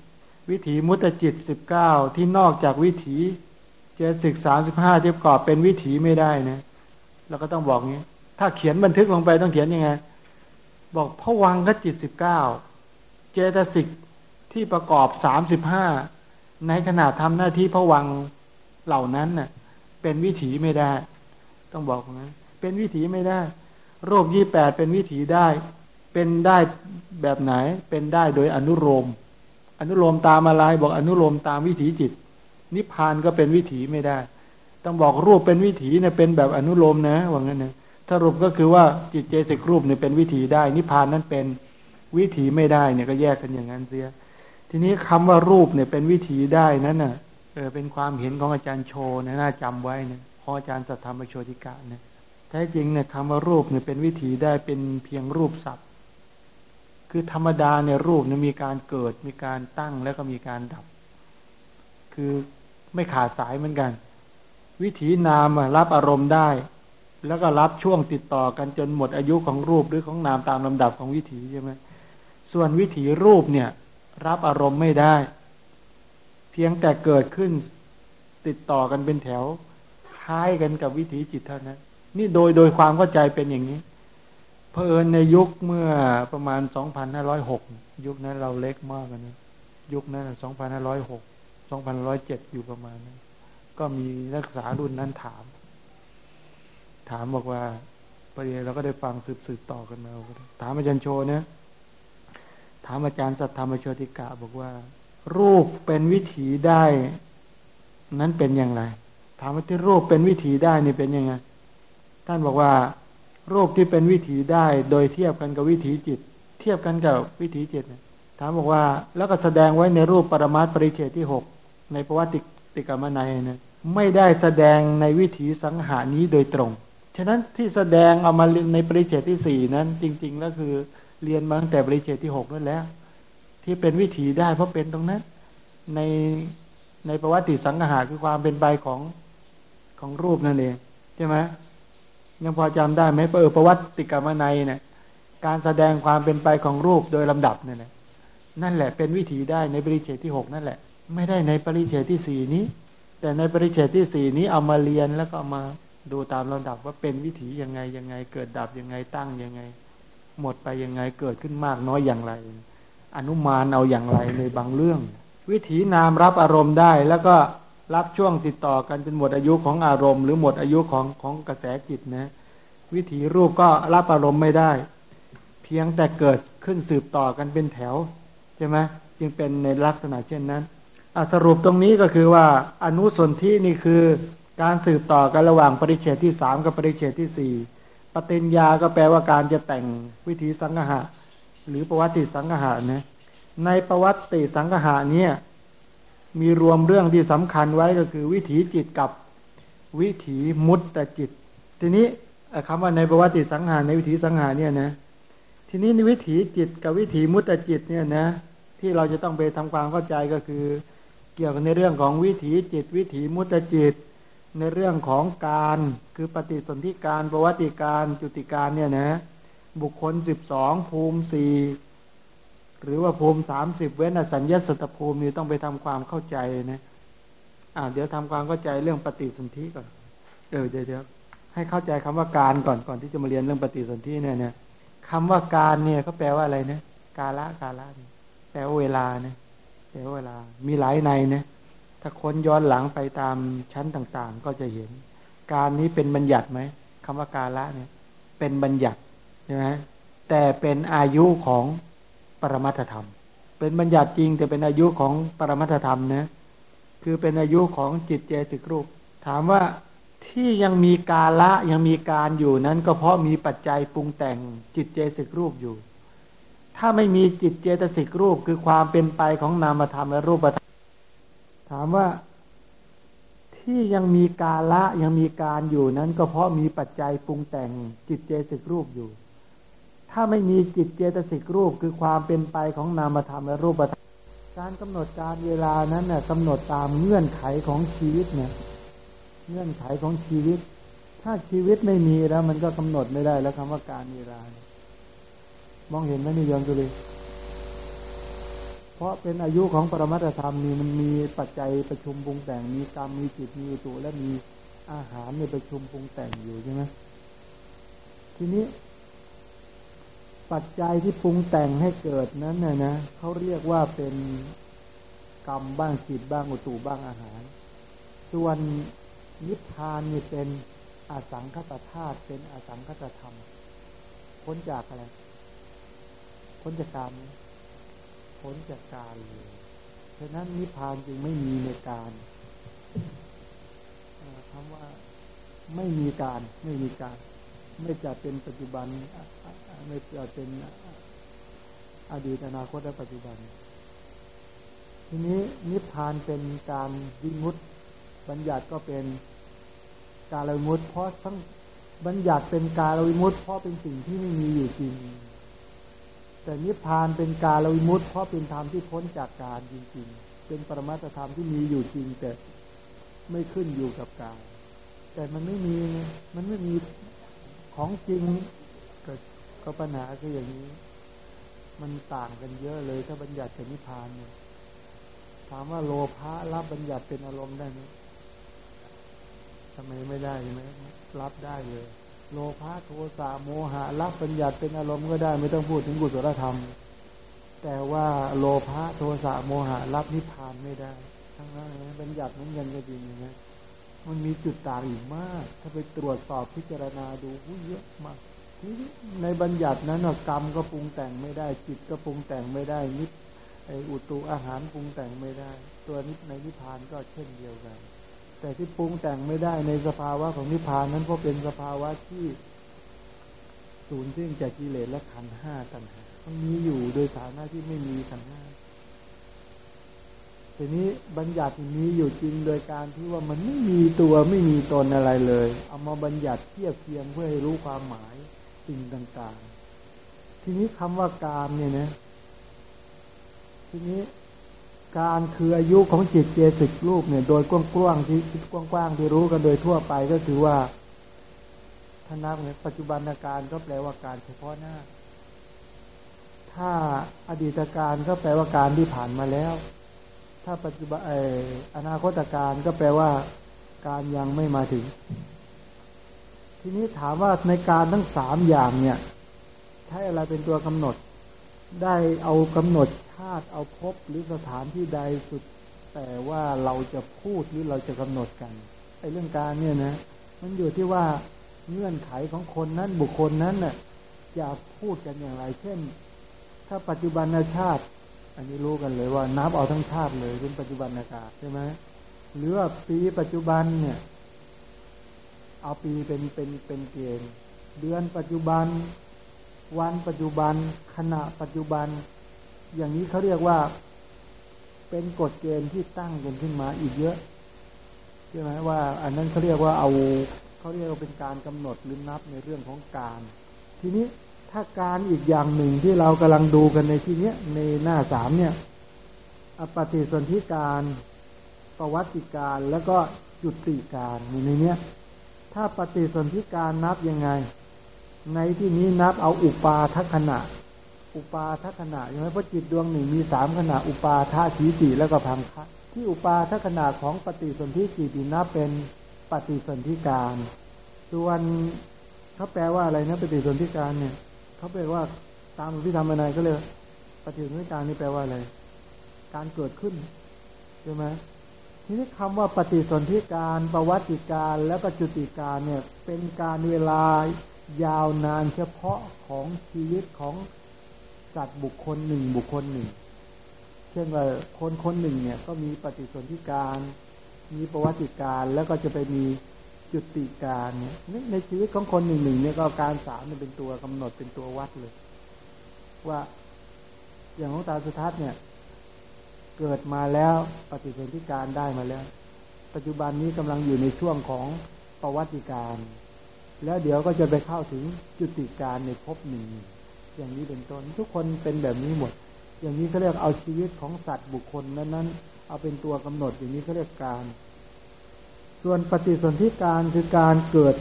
วิถีมุตจิตสิบเก้าที่นอกจากวิถี จสิกสามสิบห้าที่ประกอบเป็นวิถีไม่ได้นะเราก็ต้องบอกงี้ถ้าเขียนบันทึกลงไปต้องเขียนยังไง บอกพวังคจิตสิบเก้าเจตสิกที่ประกอบสามสิบห้าในขณะทำหน้าที่พวังเหล่านั้นน่ะ เป็นวิถีไม่ได้ ต้องบอกนะเป็นวิถีไม่ได้ โรคยี่แปดเป็นวิถีได้ เป็นได้แบบไหน เป็นได้โดยอนุโลมอนุโลมตามอะไรบอกอนุโลมตามวิถีจิต นิพพานก็เป็นวิถีไม่ได้ ต้องบอกรูปเป็นวิถีเนี่ยเป็นแบบอนุโลมนะว่างั้นนะสรุปก็คือว่าจิตเจสิกรูปเนี่ยเป็นวิถีได้ นิพพานนั้นเป็นวิถีไม่ได้เนี่ยก็แยกกันอย่างนั้นเสีย ทีนี้คำว่ารูปเนี่ยเป็นวิถีได้นั้นน่ะเออเป็นความเห็นของอาจารย์โชนะน่าจำไว้นะขออาจารย์สัทธรรมโชติกาเนี่ยแท้จริงเนี่ยคำว่ารูปเนี่ยเป็นวิถีได้เป็นเพียงรูปศัพท์ คือธรรมดาเนี่ยรูปเนี่ยมีการเกิดมีการตั้งแล้วก็มีการดับ คือ ไม่ขาดสายเหมือนกัน วิถีนามรับอารมณ์ได้ แล้วก็รับช่วงติดต่อกันจนหมดอายุของรูปหรือของนามตามลำดับของวิถีใช่ไหมส่วนวิถีรูปเนี่ย รับอารมณ์ไม่ได้ เพียงแต่เกิดขึ้นติดต่อกันเป็นแถวคล้ายกันกับวิถีจิตเท่านั้น นี่โดยโดยความเข้าใจเป็นอย่างนี้เพอเอิในยุคเมื่อประมาณ 2506 ยุคนั้นเราเล็กมากนะ ยุคนั้น 2506 สองพันร้อยเจ็ดอยู่ประมาณนั้นก็มีนักศึกษารุ่นนั้นถาม ถามบอกว่าประเดี๋ยวเราก็ได้ฟังสืบสืบต่อกันมาถามอาจารย์โชเนี่ยถามอาจารย์สัทธรรมโชติกะบอกว่า รูปเป็นวิถีได้ นั้นเป็นอย่างไร ถามว่าที่รูปเป็นวิถีได้นี่เป็นยังไงท่านบอกว่า รูปที่เป็นวิถีได้ โดยเทียบกันกับวิถีจิต เทียบกันกับวิถีจิตถามบอกว่า แล้วก็แสดงไว้ในรูปปรมาตปริเฉตที่หก ในประวัติติกรรมนัยนะไม่ได้แสดงในวิถีสังหานี้โดยตรง ฉะนั้นที่แสดงเอามาในปริเฉตที่สี่นั้น จริงๆแล้วคือเรียนมาตั้งแต่บริเจตที่หกนั่นแล้ว ที่เป็นวิถีได้เพราะเป็นตรงนั้น ในในประวัติสังหาคือความเป็นใบของของรูปนั่นเองใช่ไหมยังพอจำได้ไหมเออประวัติกรรมในเนี่ยการแสดงความเป็นไปของรูปโดยลำดับเนี่ยนั่นแหละเป็นวิถีได้ในปริเฉตที่หกนั่นแหละ ไม่ได้ในปริเฉตที่สี่นี้ แต่ในปริเฉตที่สี่นี้เอามาเรียนแล้วก็มาดูตามลำดับว่าเป็นวิถียังไงยังไง เกิดดับยังไงตั้งยังไง หมดไปยังไงเกิดขึ้นมากน้อยอย่างไร อนุมานเอาอย่างไรในบางเรื่อง วิถีนามรับอารมณ์ได้ แล้วก็รับช่วงติดต่อกันจนหมดอายุของอารมณ์หรือหมดอายุของของกระแสจิตนะ วิถีรูปก็รับอารมณ์ไม่ได้ เพียงแต่เกิดขึ้นสืบต่อกันเป็นแถวใช่ไหมจึงเป็นในลักษณะเช่นนั้น สรุปตรงนี้ก็คือว่าอนุสนธินี่คือการสืบต่อกันระหว่างปริเฉดที่สามกับปริเฉดที่สี่ปฏิญญาก็แปลว่าการจะแต่งวิธีสังหะ หรือประวัติสังหะนะในประวัติสังหะเนี่ยมีรวมเรื่องที่สำคัญไว้ก็คือ วิถีจิตกับวิถีมุตตจิต ทีนี้คำว่าในประวัติสังหารในวิถีสังหารเนี่ยนะ ทีนี้ในวิถีจิตกับวิถีมุตตจิตเนี่ยนะ ที่เราจะต้องไปทำความเข้าใจก็คือ กี่ยวกับในเรื่องของวิถีจิต วิถีมุตจิต ในเรื่องของการคือปฏิสนธิการประวัติการจุติการเนี่ยนะ บุคคลสิบสองภูมิสี่หรือว่าภูมิสามสิบเว้นสัญญาสตภูมินี่ต้องไปทำความเข้าใจนะอ่าเดี๋ยวทำความเข้าใจเรื่องปฏิสนธิก่อนเออเดี๋ยวเดี๋ยวให้เข้าใจคำว่าการก่อนก่อนที่จะมาเรียนเรื่องปฏิสนธิเนี่ยเนี่ยคำว่าการเนี่ยเขาแปลว่าอะไรนะกาละกาละแปลว่าเวลานะ แปลว่าเวลา มีหลายในนะถ้าคนย้อนหลังไปตามชั้นต่างๆ ก็จะเห็น การนี้เป็นบัญญัติไหมคำว่าการละเนี่ย เป็นบัญญัติใช่ไหมแต่เป็นอายุของปรมัตธรรม เป็นบัญญัติจริง แต่เป็นอายุของปรมัตธรรมนะคือเป็นอายุของจิตเจสิกรูป ถามว่าที่ยังมีกาละยังมีการอยู่นั้น ก็เพราะมีปัจจัยปรุงแต่งจิตเจสิกรูปอยู่ ถ้าไม่มีจิตเจตสิกรูปคือความเป็นไปของนามธรรมและรูปธรรมถามว่าที่ยังมีกาละยังมีการอยู่นั้น ก็เพราะมีปัจจัยปรุงแต่งจิตเจตสิกรูปอยู่ ถ้าไม่มีจิตเจตสิกรูปคือความเป็นไปของนามธรรมและรูปธรรมการกำหนดการเวลานั้นเนี่ยกำหนดตามเงื่อนไขของชีวิตเนี่ยเงื่อนไขของชีวิต ถ้าชีวิตไม่มีแล้ว มันก็กำหนดไม่ได้แล้วคำว่าการเวลา มองเห็นไหมนี่ยมจุลีเพราะเป็นอายุของปรมัตธรรมนี่มันมีปัจจัยประชุมปรุงแต่งมีกรรมมีจิตมีอุตุและมีอาหารในประชุมปรุงแต่งอยู่ใช่ไหมทีนี้ ปัจจัยที่ปรุงแต่งให้เกิดนั้นนะนะเขาเรียกว่าเป็นกรรมบ้างจิตบ้างอุตุบ้างอาหาร ส่วนนิพพานนี่เป็นอาสังคตธาตุเป็นอาสังคตธรรมพ้นจากอะไร พ้นจากกรรมพ้นจากการเลยฉะนั้นนิพพานจึงไม่มีในการคำว่าไม่มีการไม่มีการ ไม่จะเป็นปัจจุบันไม่จะเป็นอดีตอนาคตและปัจจุบัน ทีนี้นิพพานเป็นการวิมุตบัญญัติก็เป็นการวิมุตเพราะทั้งบัญญัติเป็นการวิมุตเพราะเป็นสิ่งที่ไม่มีอยู่จริง แต่นิพพานเป็นการวิมุตเพราะเป็นธรรมที่พ้นจากการจริงๆ เป็นปรมัตธรรมที่มีอยู่จริงแต่ไม่ขึ้นอยู่กับการแต่มันไม่มีมันไม่มีของจริงก็ปัญหาคืออย่างนี้ มันต่างกันเยอะเลยถ้าบัญญัติกับนิพพานเนี่ยถามว่าโลภะรับบัญญัติเป็นอารมณ์ได้ไหมทำไมไม่ได้ใช่ไหมรับได้เลย โลภะโทสะโมหะรับบัญญัติเป็นอารมณ์ก็ได้ ไม่ต้องพูดถึงกุศลธรรม แต่ว่าโลภะโทสะโมหะรับนิพพานไม่ได้ ทั้งนั้นบัญญัติเหมือนกันก็จริงนะมันมีจุดต่างอีกมาก ถ้าไปตรวจสอบพิจารณาดูเยอะมากในบัญญัตินั้นกรรมก็ปรุงแต่งไม่ได้ จิตก็ปรุงแต่งไม่ได้นิพไออุตุอาหารปรุงแต่งไม่ได้ ตัวนิพในนิพพานก็เช่นเดียวกัน แต่ที่ปรุงแต่งไม่ได้ในสภาวะของนิพพานนั้นเพราะเป็นสภาวะที่สูญสิ้นจากกิเลสและขันห้าตัณหามันมีอยู่โดยฐานะที่ไม่มีขันห้าทีนี้บัญญัติมีอยู่จริงโดยการที่ว่ามันไม่มีตัวไม่มีตนอะไรเลย เอามาบัญญัติเทียบเทียงเพื่อให้รู้ความหมายสิ่งต่าง ๆ ทีนี้คำว่าการเนี่ยนะ ทีนี้ การคืออายุของจิตเจสิกรูปเนี่ย โดยกว้างๆที่กว้างๆที่รู้กันโดยทั่วไปก็คือว่าท่านับเนี่ยปัจจุบันการก็แปลว่าการเฉพาะหน้า ถ้าอดีตการก็แปลว่าการที่ผ่านมาแล้ว ถ้าปัจจุบันออนาคตการก็แปลว่า การยังไม่มาถึง ทีนี้ถามว่าในการทั้งสามอย่างเนี่ย ใช้อะไรเป็นตัวกำหนด ได้เอากำหนดาติเอาพบหรือสถานที่ใดสุด แต่ว่าเราจะพูดหรือเราจะกำหนดกันไอ้เรื่องการเนี่ยนะ มันอยู่ที่ว่าเงื่อนไขของคนนั้นบุคคลนั้นน่ะจะพูดกันอย่างไร เช่น ถ้าปัจจุบันชาติ อันนี้รู้กันเลยว่านับเอาทั้งชาติเลยเป็นปัจจุบันอากาศใช่ไหมหรือว่าปีปัจจุบันเนี่ย เอาปีเป็นเป็นเป็นเกณฑ์เดือนปัจจุบัน วันปัจจุบันขณะปัจจุบัน อย่างนี้เขาเรียกว่า เป็นกฎเกณฑ์ที่ตั้งกันขึ้นมาอีกเยอะใช่ไหมว่า อันนั้นเขาเรียกว่าเอาเขาเรียกว่าเป็นการกำหนดหรือนับในเรื่องของการ ทีนี้ถ้าการอีกอย่างหนึ่งที่เรากำลังดูกันในที่เนี้ยในหน้าสามเนี่ยอปฏิสนธิการประวัติการแล้วก็จุติการในเนี้ยถ้าปฏิสนธิการนับยังไง ในที่นี้นับเอาอุปาทัขณะ อุปาทัขณะใช่ไหมเพราะจิตดวงหนึ่งมีสามขณะ อุปาทาทีจิแล้วก็พังคะที่อุปาทัขณะของปฏิสนธิจิตนับเป็นปฏิสนธิการ ส่วนเขาแปลว่าอะไรนะ ปฏิสนธิการเนี่ยเขาแปลว่าตามพิธรรมนายก็เลยปฏิสนธิการนี่แปลว่าอะไร การเกิดขึ้นใช่ไหมทีนี้คำว่าปฏิสนธิการประวัติการและปัจจุติการเนี่ยเป็นการเวลายาวนานเฉพาะของชีวิตของ สัตว์บุคคลหนึ่งบุคคลหนึ่ง เช่นว่าคนคนหนึ่งเนี่ยก็มีปฏิสนธิการ มีประวัติการแล้วก็จะไปมีจุติการเนี่ยในชีวิตของคนหนึ่งหนึ่งเนี่ยก็การสามเป็นตัวกำหนดเป็นตัววัดเลย ว่าอย่างของตาสุทัศน์เนี่ย เกิดมาแล้วปฏิสนธิการได้มาแล้ว ปัจจุบันนี้กำลังอยู่ในช่วงของประวัติการ แล้วเดี๋ยวก็จะไปเข้าถึงจุติการในภพหนึ่ง อย่างนี้เป็นต้น ทุกคนเป็นแบบนี้หมด อย่างนี้เขาเรียกเอาชีวิตของสัตว์บุคคลนั้นๆ เอาเป็นตัวกำหนดอย่างนี้เขาเรียกการ ส่วนปฏิสนธิการคือการเกิด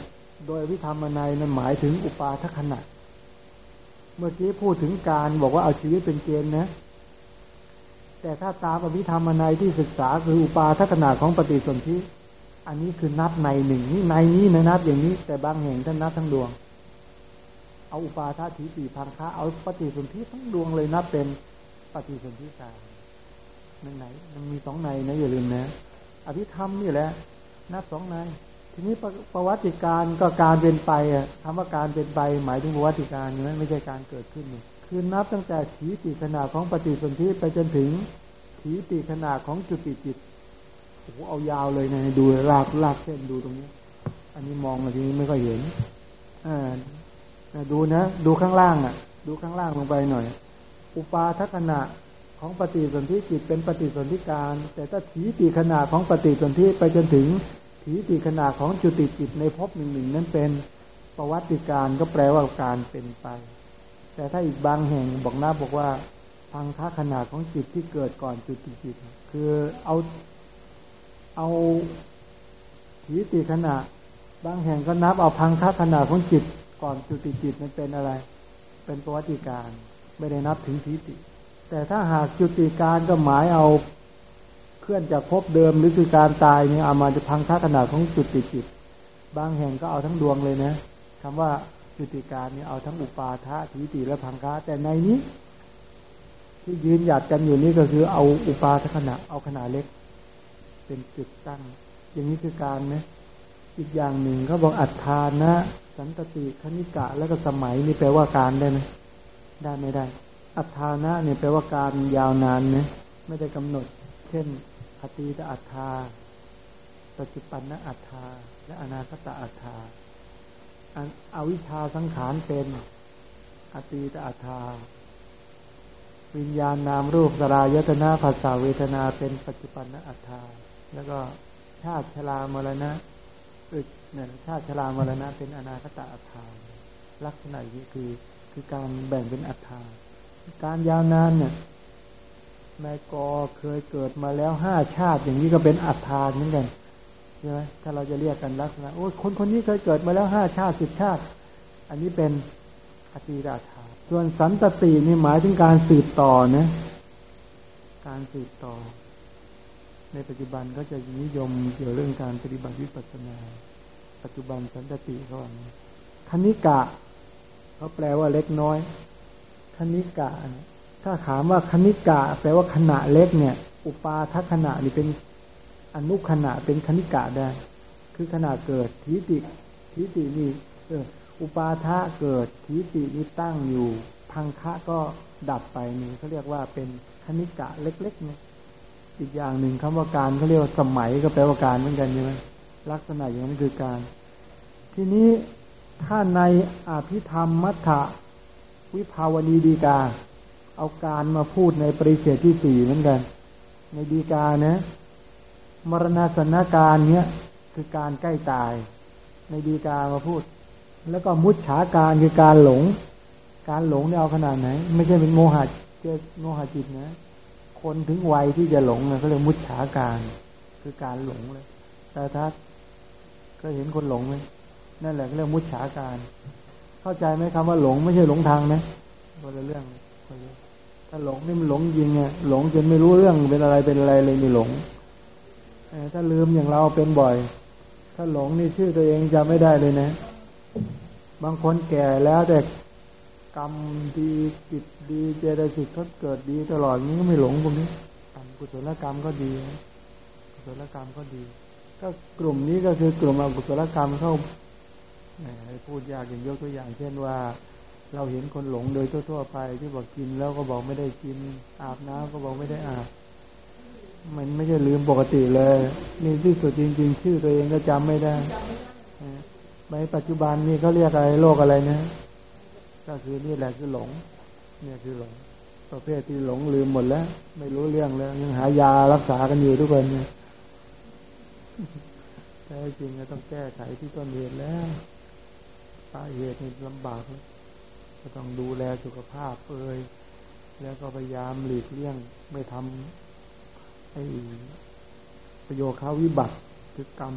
โดยวิธรรมนัยนั้นหมายถึงอุปาทขณะเมื่อกี้พูดถึงการบอกว่าเอาชีวิตเป็นเกณฑ์นะแต่ถ้าตามอภิธรรมในที่ศึกษาคืออุปาทัศนาของปฏิสนธิอันนี้คือนับในหนึ่งนี่ในนี้นะนับอย่างนี้ แต่บางแห่งท่านนับทั้งดวง เอาอุปาทาถีปีพังคะเอาปฏิสนธิทั้งดวงเลยนับเป็นปฏิสนธิการนั่นไหน มันมีสองในนะอย่าลืมนะอภิธรรมนี่แหละนับสองในทีนี้ประวัติการก็การเป็นไปอะคำว่าการเป็นไป หมายถึงประวัติการใช่ไมไม่ใช่การเกิดขึ้น คือนับตั้งแต่ถีติขนาดของปฏิสนธิไปจนถึงถีติขนาดของจุติจิตโอ้เอายาวเลยนะดูลากลากเส้นดูตรงนี้ อันนี้มองทีนี้ไม่ค่อยเห็นอ่า ดูนะ ดูข้างล่างอะ ดูข้างล่างลงไปหน่อย อุปาทัขณะของปฏิสนธิจิตเป็นปฏิสนธิการ แต่ถ้าถีติขนาดของปฏิสนธิไปจนถึงถีติขนาดของจุติจิตในภพหนึ่งหนึ่งนั้นเป็นประวัติการก็แปลว่าการเป็นไป แต่ถ้าอีกบางแห่งบอกน้าบอกว่าพังค่าขนาดของจิตที่เกิดก่อนจุดจิต คือเอาเอาถีติขนาดบางแห่งก็นับเอาพังค่าขนาดของจิต ก่อนจุติจิตมันเป็นอะไร เป็นประวัติการ ไม่ได้นับถึงถีติแต่ถ้าหากจุติการก็หมายเอาเคลื่อนจากภพเดิมหรือคือการตายเนี่ยเอามาจะพังค่าขนาดของจุติจิต บางแห่งก็เอาทั้งดวงเลยนะคำว่าจุติการนี่เอาทั้งอุปาทะทีติและพังคะแต่ในนี้ ที่ยืนหยัดกันอยู่นี่ก็คือเอาอุปาทขณะเอาขนาดเล็ก เป็นจุดตั้ง อย่างนี้คือการนะอีกอย่างหนึ่งเขาบอกอัฏฐานะ สันตติคณิกะ แล้วก็สมัยนี่แปลว่าการได้ไหมได้ไม่ได้ อัฏฐานะเนี่ยแปลว่าการยาวนานนะไม่ได้กำหนด เช่นคติตอัฏฐาปัจจุบันนอัฏฐาและอนาคตอัฏฐาอวิชชาสังขารเป็นอตีตอัตาวิญญาณนามรูปสลายตนาภาษาเวทนาเป็นปัจจุบันนอัตตาแล้วก็ชาติชรามรณะอึด เนี่ยชาติชรามรณะเป็นอนาคตอัตตาลักษณะนี้คือคือการแบ่งเป็นอัตตาการยาวนานเนี่ยนายกเคยเกิดมาแล้วห้าชาติอย่างนี้ก็เป็นอัตตาเหมือนกันใช่ไหมถ้าเราจะเรียกกันลักษณะโอ้คนคนนี้เคยเกิดมาแล้วห้าชาติสิบชาติ อันนี้เป็นอติราชาส่วนสันตตินี่หมายถึงการสืบต่อนะการสืบต่อ ในปัจจุบันก็จะนิยมเกี่ยวเรื่องการปฏิบัติวิปัสสนา ปัจจุบันสันตติเขาว่าคณิกะเขาแปลว่าเล็กน้อย คณิกะ ถ้าถามว่าคณิกะ แปลว่าขณะเล็กเนี่ย อุปาทขณะนี่เป็นอนุขณะเป็นคณิกะได้ คือขณะเกิดทีติทีตินี่เอออุปาทะเกิดทีตินี่ตั้งอยู่ พังคะก็ดับไปนี่เขาเรียกว่าเป็นคณิกะเล็กๆเนี่ยอีกอย่างหนึ่งคำว่าการเขาเรียกว่าสมัยก็แปลว่าการเหมือนกันใช่ไหม ลักษณะอย่างนั้คือการ ทีนี้ถ้าในอภิธรรมมัทธะวิภาวณีดีกา เอาการมาพูดในปริเฉดที่สี่เหมือนกัน ในดีกานะมรณาสนการเนี้ยคือการใกล้ตาย ในดีกามาพูด แล้วก็มุจฉาการคือการหลง การหลงเนี่ยเอาขนาดไหน ไม่ใช่เป็นโมหะเจโมหะจิตนะ คนถึงวัยที่จะหลงเนี่ยเขาเรียกมุจฉาการ คือการหลงเลยแต่ถ้า ก็เห็นคนหลงไหมนั่นแหละเรียกมุจฉาการ เข้าใจไหมคำว่าหลงไม่ใช่หลงทางนะคนละเรื่องถ้าหลงนี่มันหลงยิงไงหลงจนไม่รู้เรื่องเป็นอะไรเป็นอะไรเลยนี่หลงถ้าลืมอย่างเราเป็นบ่อย ถ้าหลงนี่ชื่อตัวเองจำไม่ได้เลยนะ บางคนแก่แล้วแต่กรรมดีจิตดีเจตสิกเขาเกิดดีตลอดนี้ก็ไม่หลงพวกนี้กรรมกุศลกรรมก็ดีกุศลกรรมก็ดี ก็กลุ่มนี้ก็คือกลุ่มอกุศลกรรมเข้าพูดยากอย่างยกตัวอย่าง เช่นว่า เราเห็นคนหลงโดยทั่วๆไปที่บอกกินแล้วก็บอกไม่ได้กิน อาบน้ำก็บอกไม่ได้อาบมันไม่ใช่ลืมปกติเลยนี่ที่สุดจริง ๆ ชื่อตัวเองก็จำไม่ได้ในปัจจุบันนี่เขาเรียกอะไรโรคอะไรนะ ก็คือนี่แหละคือหลง เนี่ยคือหลง ประเภทที่หลงลืมหมดแล้ว ไม่รู้เรื่องแล้วยังหายารักษากันอยู่ทุกคนเนี่ย ท้จริงก็ต้องแก้ไขที่ต้นเหตุแล้วสาเหตุนี่ลำบากก็ต้องดูแลสุขภาพเอ่ยแล้วก็พยายามหลีกเลี่ยงไม่ทำไอ้ประโยชน์เขาวิบัติคือกรรม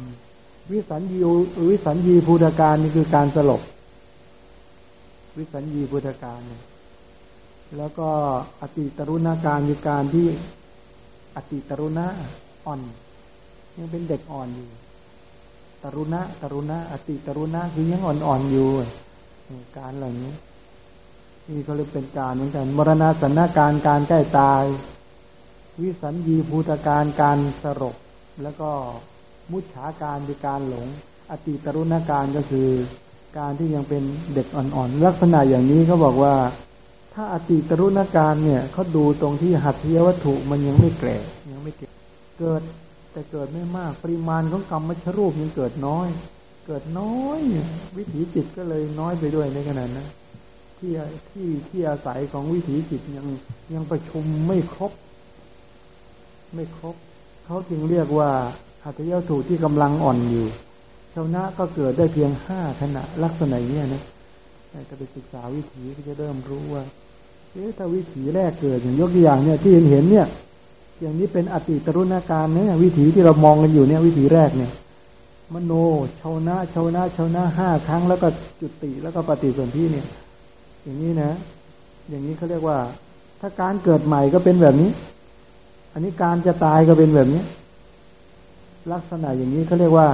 วิสัญญีวิสัญญีภูตการนี่คือการสลบ วิสัญญีภูตการนี่แล้วก็อติตรุณาการคือการที่อติตรุณาอ่อน ยังเป็นเด็กอ่อนอยู่ ตรุณะตรุณะ อติตรุณะคือยังอ่อนๆอยู่การเหล่านี้นี่ก็เลยเป็นการเหมือนกันมรณะสันนาการการใกล้ตาย วิสัญญีภูตการการสรบแล้วก็มุฉาการคือการหลง อติตรุณการก็คือ การที่ยังเป็นเด็กอ่อนๆ ลักษณะอย่างนี้เขาบอกว่า ถ้าอติตรุณการเนี่ยเขาดูตรงที่หัตถยวัตถุมันยังไม่แก่ยังไม่เกิดเกิด แต่เกิดไม่มาก ปริมาณของกรรมมชรูปยังเกิดน้อย เกิดน้อย วิถีจิตก็เลยน้อยไปด้วยในขณะนั้นที่ที่ที่อาศัยของวิถีจิตยังยังประชุมไม่ครบ ไม่ครบเขาจึงเรียกว่าหัตยาถูที่กำลังอ่อนอยู่ชาวนะก็เกิดได้เพียงห้าขณะลักษณะนี้นะแต่ไปศึกษาวิถีก็จะเริ่มรู้ว่าเอ๊ะถ้าวิถีแรกเกิดอย่างยกตัวอย่างเนี่ยที่เห็นเห็นเนี่ย อย่างนี้เป็นอติตรุณาการเนี่ยวิถีที่เรามองกันอยู่เนี่ยวิถีแรกเนี่ย มโนชาวนะชาวนะชาวนะห้าครั้งแล้วก็จุติแล้วก็ปฏิสนธิเนี่ย อย่างนี้นะ อย่างนี้เขาเรียกว่า ถ้าการเกิดใหม่ก็เป็นแบบนี้ อันนี้การจะตายก็เป็นแบบนี้ ลักษณะอย่างนี้เขาเรียกว่า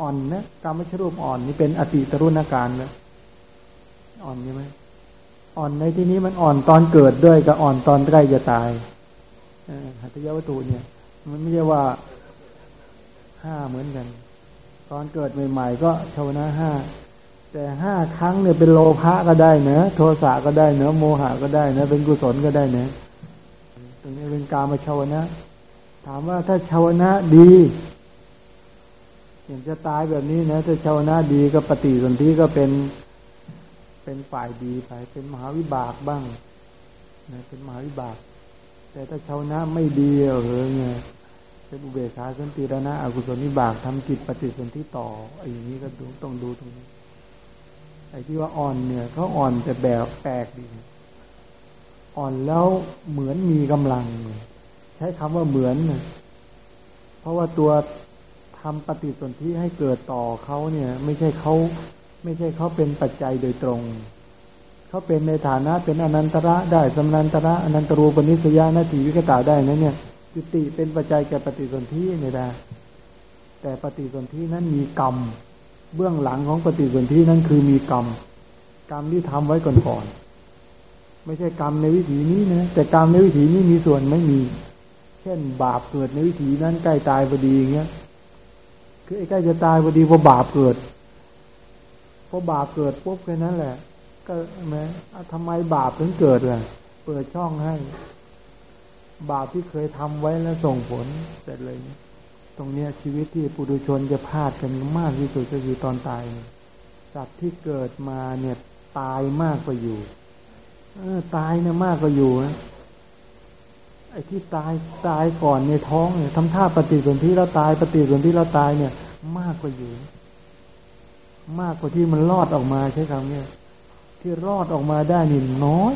อ่อนนะกรรมชรูปอ่อนนี่เป็นอติตรุณาการแล้วอ่อนใช่ไหมอ่อนในที่นี้มันอ่อนตอนเกิดด้วยกับอ่อนตอนใกล้จะตาย หัตถยวัตถุเนี่ย มันไม่ใช่ว่าห้าเหมือนกัน ตอนเกิดใหม่ ๆ ก็ชาวนะห้าแต่ห้าครั้งเนี่ยเป็นโลภะก็ได้เนะโทสะก็ได้เนะโมหะก็ได้เนะ เป็นกุศลก็ได้เนะตรงนี้เป็นการมาชาวนะ ถามว่าถ้าชาวนะดีอย่างจะตายแบบนี้นะถ้าชาวนะดีก็ปฏิสนธิก็เป็นเป็นฝ่ายดีไปเป็นมหาวิบากบ้างนะเป็นมหาวิบาก แต่ถ้าชาวนะไม่ดีเออเนี่ยเป็นอุเบกขาสันติรณะอกุศลนิบากทำจิตปฏิสนธิต่อไอ้นี้ก็ดูต้องดูตรงนี้ไอ้ที่ว่าอ่อนเนี่ยเขาอ่อนแต่แบบแปลกดี อ่อนแล้วเหมือนมีกำลัง ใช้คำว่าเหมือน เพราะว่าตัวทำปฏิสนธิให้เกิดต่อเขาเนี่ย ไม่ใช่เขาไม่ใช่เขาเป็นปัจจัยโดยตรง เขาเป็นในฐานะเป็นอนันตระได้สมนันตระอนันตรูปนิสยานาทีวิกตาได้นะเนี่ยจุติเป็นปัจจัยแก่ปฏิสนธิเนี่ยนะแต่ปฏิสนธินั้นมีกรรม เบื้องหลังของปฏิสนธินั้นคือมีกรรม กรรมที่ทำไว้ก่อนๆไม่ใช่กรรมในวิถีนี้นะแต่กรรมในวิถีนี้มีส่วนไม่มี เช่นบาปเกิดในวิถีนั้นใกล้ตายพอดีอย่างเงี้ยคือไอ้ใกล้จะตายพอดีพอบาปเกิดพอบาปเกิดปุ๊บแค่นั้นแหละ ก็แม้ทำไมบาปถึงเกิดล่ะ เปิดช่องให้ บาปที่เคยทำไว้แล้วส่งผลเสร็จเลย ตรงเนี้ยชีวิตที่ปุถุชนจะพลาดกันมากที่สุดก็คือตอนตายสัตว์ที่เกิดมาเนี่ยตายมากกว่าอยู่เออตายเนี่ยมากกว่าอยู่นะไออ้ที่ตายตายก่อนในท้องเนี่ยทำท่าปฏิสนธิแล้วตายปฏิสนธิแล้วตายเนี่ย มากกว่าอยู่ มากกว่าที่มันรอดออกมาใช้คำเนี่ย ที่รอดออกมาได้นี่น้อย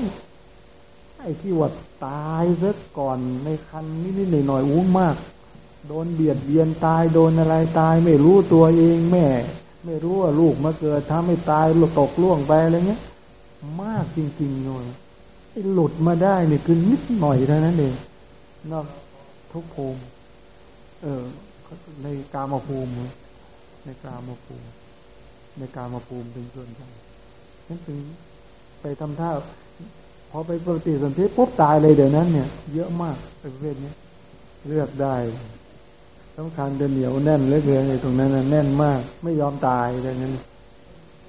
ไอ้ที่วัดตายซะก่อนในคันนิดๆหน่อยๆอุ้งมาก โดนเบียดเบียนตายโดนอะไรตาย ไม่รู้ตัวเองแม่ ไม่รู้ว่าลูกมาเกิดถ้าไม่ตายตกล่วงไปอะไรเงี้ย มากจริงๆเลยไอ้หลุดมาได้นี่คือนิดหน่อยเท่านั้นเองนอกทุกภูมิเออในกามภูมิ ในกามภูมิ ในกามภูมิเป็นส่วนใหญ่ นั่นถึงไปทำท่าพอไปปฏิสนธิปุ๊บตายเลยเดี๋ยวนั้น เนี่ย เยอะมากประเภทนี้เลือกได้ต้องการจะเหนียวแน่นเลือเกินในตรงนั้นแน่นมาก ไม่ยอมตายดังนั้น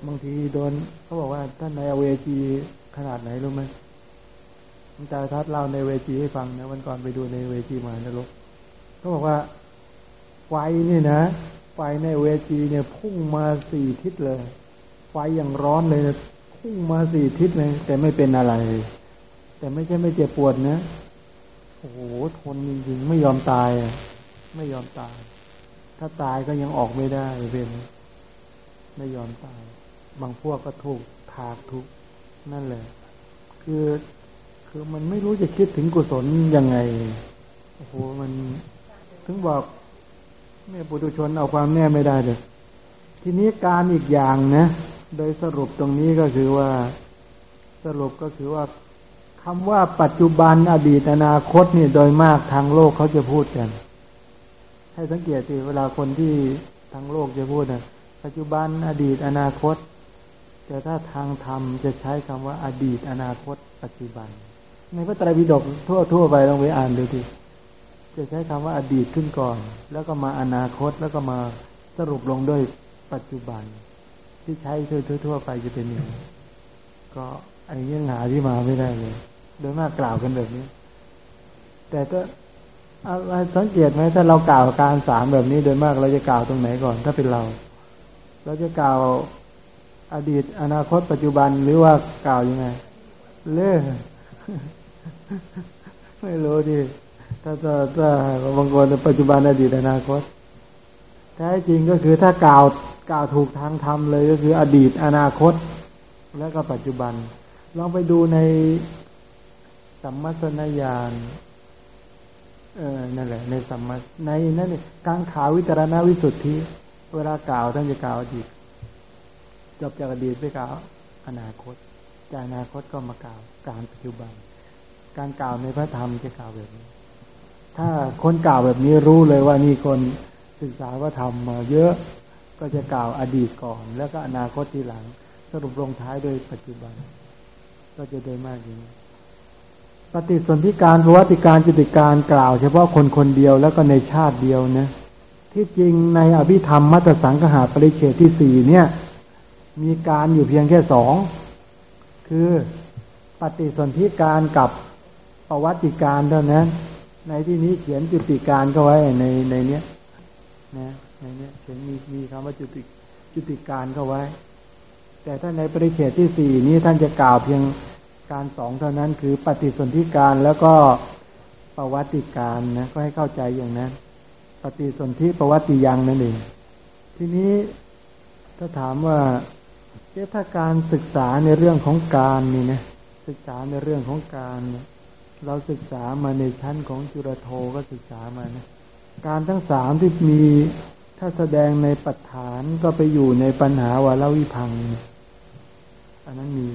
บางทีโดนเขาบอกว่าท่านในเวจีขนาดไหนรู้ไหมอาจารทัดเล่าในเวจีให้ฟังนะวันก่อนไปดูในเวจีมานรกเขาบอกว่าไฟนี่นะไฟในเวจีเนี่ยพุ่งมาสี่ทิศเลย ไฟอย่างร้อนเลยพุ่งมาสี่ทิศเลยแต่ไม่เป็นอะไร แต่ไม่ใช่ไม่เจ็บปวดนะโอ้โหทนจริงๆไม่ยอมตายไม่ยอมตาย ถ้าตายก็ยังออกไม่ได้เป็นไม่ยอมตาย บางพวกก็ถูกถากทุกนั่นแหละ คือคือมันไม่รู้จะคิดถึงกุศลยังไงโอ้โหมันถึงบอกเนี่ปุถุชนเอาความแน่ไม่ได้เลยทีนี้การอีกอย่างนะ โดยสรุปตรงนี้ก็คือว่าสรุปก็คือว่าคำว่าปัจจุบันอดีตอนาคตนี่โดยมากทางโลกเขาจะพูดกัน ให้สังเกตสิเวลาคนที่ทางโลกจะพูดนะปัจจุบันอดีตอนาคต แต่ถ้าทางธรรมจะใช้คำว่าอดีตอนาคต ปัจจุบัน ในพระไตรปิฎกทั่วทั่วไปลองไปอ่านดูดิจะใช้คำว่าอดีตขึ้นก่อน แล้วก็มาอนาคตแล้วก็มาสรุปลงด้วยปัจจุบัน ที่ใช้ทั่วทั่วไปจะเป็นอย่างนี้ก็ไอ้ยังหาที่มาไม่ได้เลย โดยมากกล่าวกันแบบนี้ แต่ก็อะไรสังเกตไหมถ้าเรากล่าวการสามแบบนี้โดยมากเราจะกล่าวตรงไหนก่อน ถ้าเป็นเรา เราจะกล่าวอดีต อนาคตปัจจุบันหรือว่ากล่าวยังไง เล่ไม่รู้ดิถ้าถ้าถ้าบางคนปัจจุบันอดีตอนาคต แท้จริงก็คือถ้ากล่าวกล่าวถูกทางธรรมเลยก็คืออดีตอนาคต แล้วก็ปัจจุบัน ลองไปดูในสัมมาสนญาณเออนั่นแหละ ในสัมมาในนั่นนี่กลางขาวิจารณวิสุทธิ เวลากล่าวท่านจะกล่าวอดีตจบจากอดีตไปกล่าวอนาคต จากอนาคตก็มากล่าวการปัจจุบัน การกล่าวในพระธรรมจะกล่าวแบบนี้ ถ้าคนกล่าวแบบนี้รู้เลยว่านี่คน ศึกษาพระธรรมาเยอะก็จะกล่าวอดีตก่อน แล้วก็อนาคตทีหลัง สรุปลงท้ายโดยปัจจุบัน ก็จะได้มากอย่างนี้ปฏิสนธิการประวัติการจิติการกล่าว เฉพาะคนคนเดียวแล้วก็ในชาติเดียวนะที่จริงในอภิธรรมมัตสังคหาปริเฉตที่สี่เนี่ย มีการอยู่เพียงแค่สองคือปฏิสนธิการกับประวัติการเท่านั้น ในที่นี้เขียนจุติการก็ไว้ในในเนี้ย นะในเนี้ยเขียนมีมีคำว่าจุติจุติการก็ไว้ แต่ถ้าในปริเฉดที่สี่นี้ท่านจะกล่าวเพียงการสองเท่านั้นคือปฏิสนธิการแล้วก็ประวัติการนะก็ให้เข้าใจอย่างนั้น ปฏิสนธิประวัติยังนั่นเองทีนี้ถ้าถามว่าเถ้าการศึกษาในเรื่องของการนี่นะศึกษาในเรื่องของการ เราศึกษามาในชั้นของจุรโทก็ศึกษามานะ การทั้งสามที่มีถ้าแสดงในปัจฐานก็ไปอยู่ในปัญหาวาลวิพัง อันนั้นมี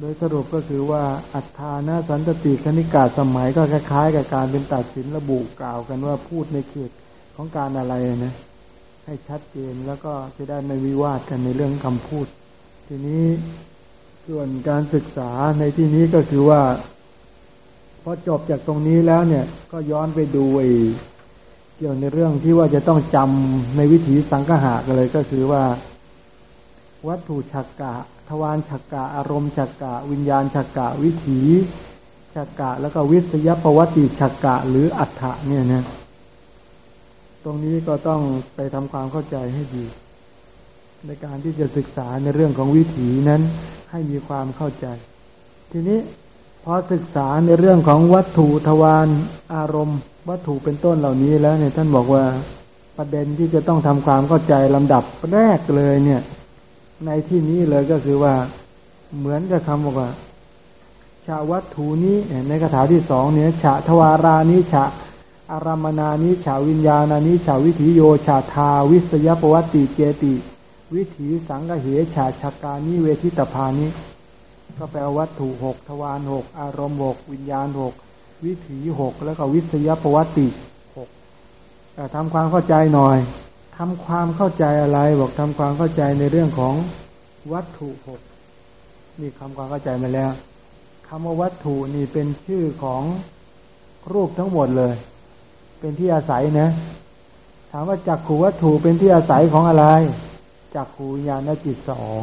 โดยสรุปก็คือว่า อัฏฐานะสันตติคณิกาสมัยก็คล้ายๆ กับการเป็นตัดสินระบุกล่าวกันว่าพูดในเขตของการอะไรนะ ให้ชัดเจนแล้วก็จะได้ไม่วิวาทกันในเรื่องคำพูด ทีนี้ส่วนการศึกษาในที่นี้ก็คือว่าพอจบจากตรงนี้แล้วเนี่ย ก็ย้อนไปดูไอ เกี่ยวในเรื่องที่ว่าจะต้องจำในวิถีสังคหะกันเลยก็คือว่า วัตถุฉักกะ ทวารฉักกะ อารมณ์ฉักกะ วิญญาณฉักกะ วิถีฉักกะ แล้วก็วิทยาประวัติฉักกะ หรืออัฏฐะเนี่ยนะตรงนี้ก็ต้องไปทำความเข้าใจให้ดี ในการที่จะศึกษาในเรื่องของวิถีนั้นให้มีความเข้าใจ ทีนี้พอศึกษาในเรื่องของวัตถุทวารอารมณ์ วัตถุเป็นต้นเหล่านี้แล้วเนี่ยท่านบอกว่าประเด็นที่จะต้องทำความเข้าใจลำดับแรกเลยเนี่ย ในที่นี้เลยก็คือว่าเหมือนกับคำบอกว่า ชาวัตถุนี้ในคาถาที่สองเนี่ยฉะทวารานิฉะอารามนานิฉาวิญญาณานิฉาวิถีโยฉาทาวิสยปวัตติเจติ วิถีสังกเหฉาชาการนิเวทิตภานิก็แปลวัตถุหกทวารหกอารมณ์หกวิญญาณหก วิถีหกแล้วก็วิสยปวัตติหกแต่ทำความเข้าใจหน่อยทำความเข้าใจอะไร บอกทำความเข้าใจในเรื่องของวัตถุหกนี่คำความเข้าใจมาแล้วคำว่าวัตถุนี่เป็นชื่อของรูปทั้งหมดเลย เป็นที่อาศัยนะ ถามว่าจักขูวัตถุเป็นที่อาศัยของอะไรจักขูวิญญาณจิตสอง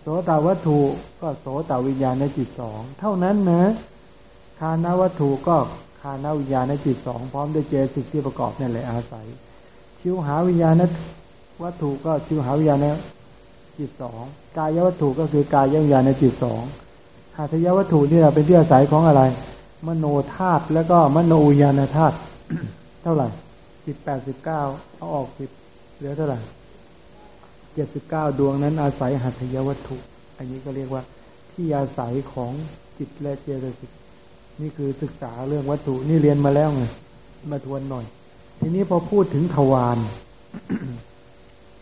โสตวัตถุก็โสตวิญญาณจิตสองเท่านั้นนะานวัตถุก็คานวิญญาณจิตสองพร้อมด้วยเจสิกที่ประกอบนั่นแหละอาศัย ชิวหาวิญญาณวัตถุก็ชิวหาวิญญาณจิตสองกายวัตถุก็คือกายวิญญาณจิตสองหาทยวัตถุนี่เราเป็นที่อาศัยของอะไร มโนธาตุแล้วก็มโนวิญญาณธาตุเท่าไหร่จิตแปดสิบเก้าเอาออกสิบเหลือเท่าไหร่เจ็ดสิบเก้าดวงนั้นอาศัยหัตถยวัตถุ อันนี้ก็เรียกว่าที่อาศัยของจิตและเจตสิก นี่คือศึกษาเรื่องวัตถุนี่เรียนมาแล้วไงมาทวนหน่อย ทีนี้พอพูดถึงทวาร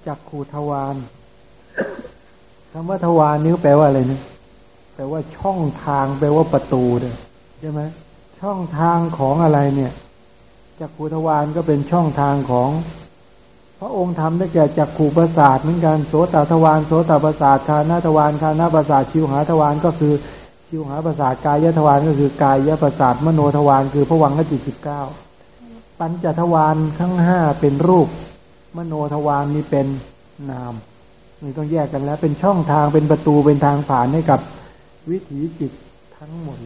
จักขูทวารคำว่าทวารนี้แปลว่าอะไรนะแปลว่าช่องทางแปลว่าประตูเด้ใช่ไหมช่องทางของอะไรเนี่ยจักขูทวารก็เป็นช่องทางของ พระองค์ทำได้แก่จักขู่ประสาทเหมือนกันโสตทวารโสตประสาทคานาทวารคานาประสาทชิวหาทวารก็คือ ชิวหาประสาทกายทวารก็คือกายประสาทมโนทวารคือพระวังขจิตสิบเก้าปัญจทวารทั้งห้าเป็นรูป มโนทวารนี่เป็นนามนี่ต้องแยกกันแล้ว เป็นช่องทางเป็นประตูเป็นทางผ่านให้กับวิถีจิตทั้งหมด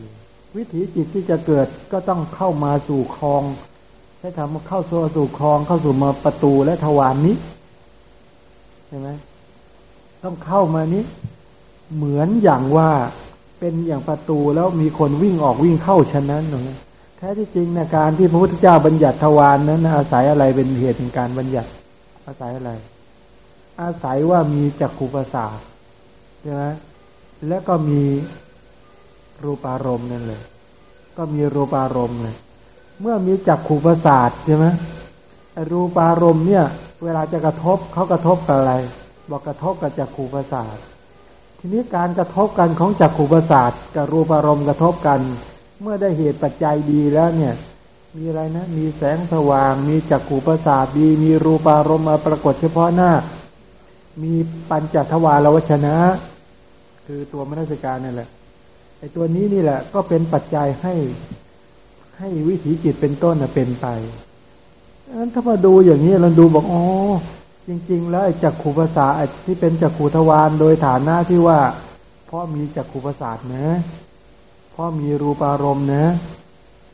วิถีจิตที่จะเกิดก็ต้องเข้ามาสู่คลองใช้คำว่าเข้าสู่สู่คลองเข้าสู่มาประตูและทวารนนี้ใช่ไหมต้องเข้ามานี้ เหมือนอย่างว่า เป็นอย่างประตูแล้วมีคนวิ่งออกวิ่งเข้าฉะนั้นหนูแท้ที่จริงนะการที่พระพุทธเจ้าบัญญัติทวารนนั้นอาศัยอะไรเป็นเหตุในการบัญญัติ อาศัยอะไร อาศัยว่ามีจักขุประสาทใช่ไหมแล้วก็มีรูปารมณ์นั่นเลย ก็มีรูปารมณ์เลย เมื่อมีจักขู่ประสาทใช่ไหมรูปารมณ์เนี่ย เวลาจะกระทบเขากระทบกับอะไร บอกกระทบกับจักขู่ประสาท ทีนี้การกระทบกันของจักขู่ประสาทกับรูปอารมณ์กระทบกัน เมื่อได้เหตุปัจจัยดีแล้วเนี่ยมีอะไรนะ มีแสงสว่าง มีจักขู่ประสาทดี มีรูปารมณ์มาปรากฏเฉพาะหน้า มีปัญจทวารวชนะ คือตัวมนัสการนั่นแหละ ไอ้ตัวนี้นี่แหละ ก็เป็นปัจจัยให้ ให้วิถีจิตเป็นต้นเป็นไป งั้นถ้ามาดูอย่างนี้เราดูบอก อ๋อ จริง ๆ แล้วจักขูภาษาที่เป็นจักขูทวารโดยฐานะที่ว่า เพราะมีจักขูภาษาเนะเพราะมีรูปารมณ์นะ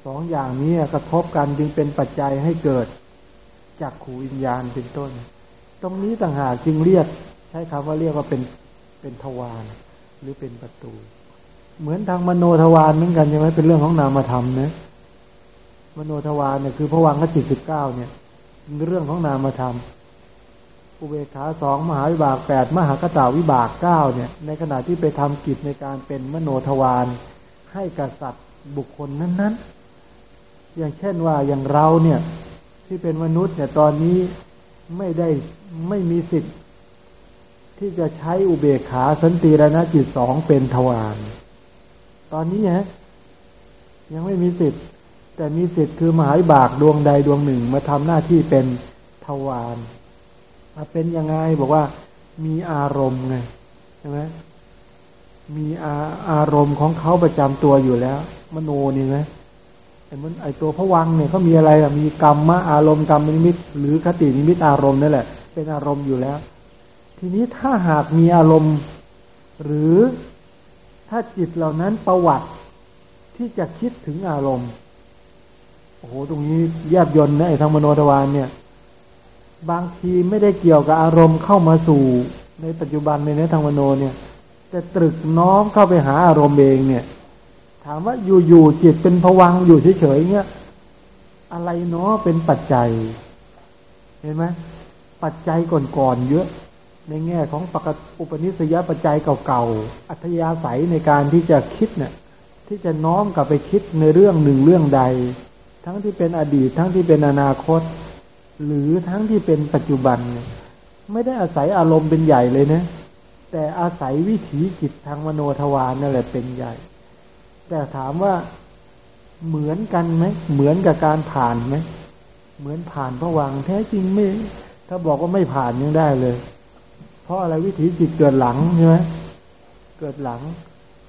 สองอย่างนี้กระทบกันจึงเป็นปัจจัยให้เกิดจักขูวิญญาณเป็นต้น ตรงนี้ต่างหากจึงเรียก ใช้คำว่าเรียกว่าเป็นเป็นทวารหรือเป็นประตู เหมือนทางมโนทวารเหมือนกันใช่ไหมเป็นเรื่องของนามธรรมนะมโนทวารเนี่ยคือพระวังคจิตสิบเก้าเนี่ยเรื่องของนามธรรม อุเบกขาสองมหาวิบากแปดมหากตาวิบากเก้าเนี่ยในขณะที่ไปทำกิจในการเป็นมโนทวารให้กษัตริย์บุคคลนั้น ๆ อย่างเช่นว่าอย่างเราเนี่ยที่เป็นมนุษย์เนี่ยตอนนี้ไม่ได้ไม่มีสิทธิ์ ที่จะใช้อุเบกขาสันติรณจิตสองเป็นทวารตอนนี้ฮะยังไม่มีสิทธิ์ แต่มีสิทธิ์คือมหาวิบากดวงใดดวงหนึ่งมาทำหน้าที่เป็นทวาร เป็นยังไงบอกว่า มีอารมณ์ไงใช่ไหมมีอาอารมณ์ของเขาประจำตัวอยู่แล้ว มโนนี่ไหมไอ้มันไอ้ตัวพวังเนี่ยเขามีอะไรอะมีกรรมมะอารมณ์กรรมนิมิต หรือคตินิมิตอารมณ์นั่นแหละ เป็นอารมณ์อยู่แล้ว ทีนี้ถ้าหากมีอารมณ์ หรือถ้าจิตเหล่านั้นประวัติที่จะคิดถึงอารมณ์โอ้โหตรงนี้แยบยนนะไอ้ทางมโนทวารเนี่ย บางทีไม่ได้เกี่ยวกับอารมณ์เข้ามาสู่ในปัจจุบันในเนื้อทางมโนเนี่ยแต่ตรึกน้อมเข้าไปหาอารมณ์เองเนี่ย ถามว่าอยู่ๆจิตเป็นผวังอยู่เฉยๆเงี้ยอะไรเนาะเป็นปัจจัย เห็นไหมปัจจัยก่อนๆเยอะ ในแง่ของปกอุปนิสัยปัจจัยเก่าๆอัธยาศัยในการที่จะคิดเนี่ยที่จะน้อมกลับไปคิดในเรื่องหนึ่งเรื่องใด ทั้งที่เป็นอดีตทั้งที่เป็นอนาคต หรือทั้งที่เป็นปัจจุบันเนี่ยไม่ได้อาศัยอารมณ์เป็นใหญ่เลยนะ แต่อาศัยวิถีจิตทางมโนทวารนั่นแหละเป็นใหญ่ แต่ถามว่าเหมือนกันไหมเหมือนกับการผ่านไหมเหมือนผ่านพระวังแท้จริงไม่ ถ้าบอกว่าไม่ผ่านยังได้เลย เพราะอะไรวิถีจิตเกิดหลังใช่ไหมเกิดหลัง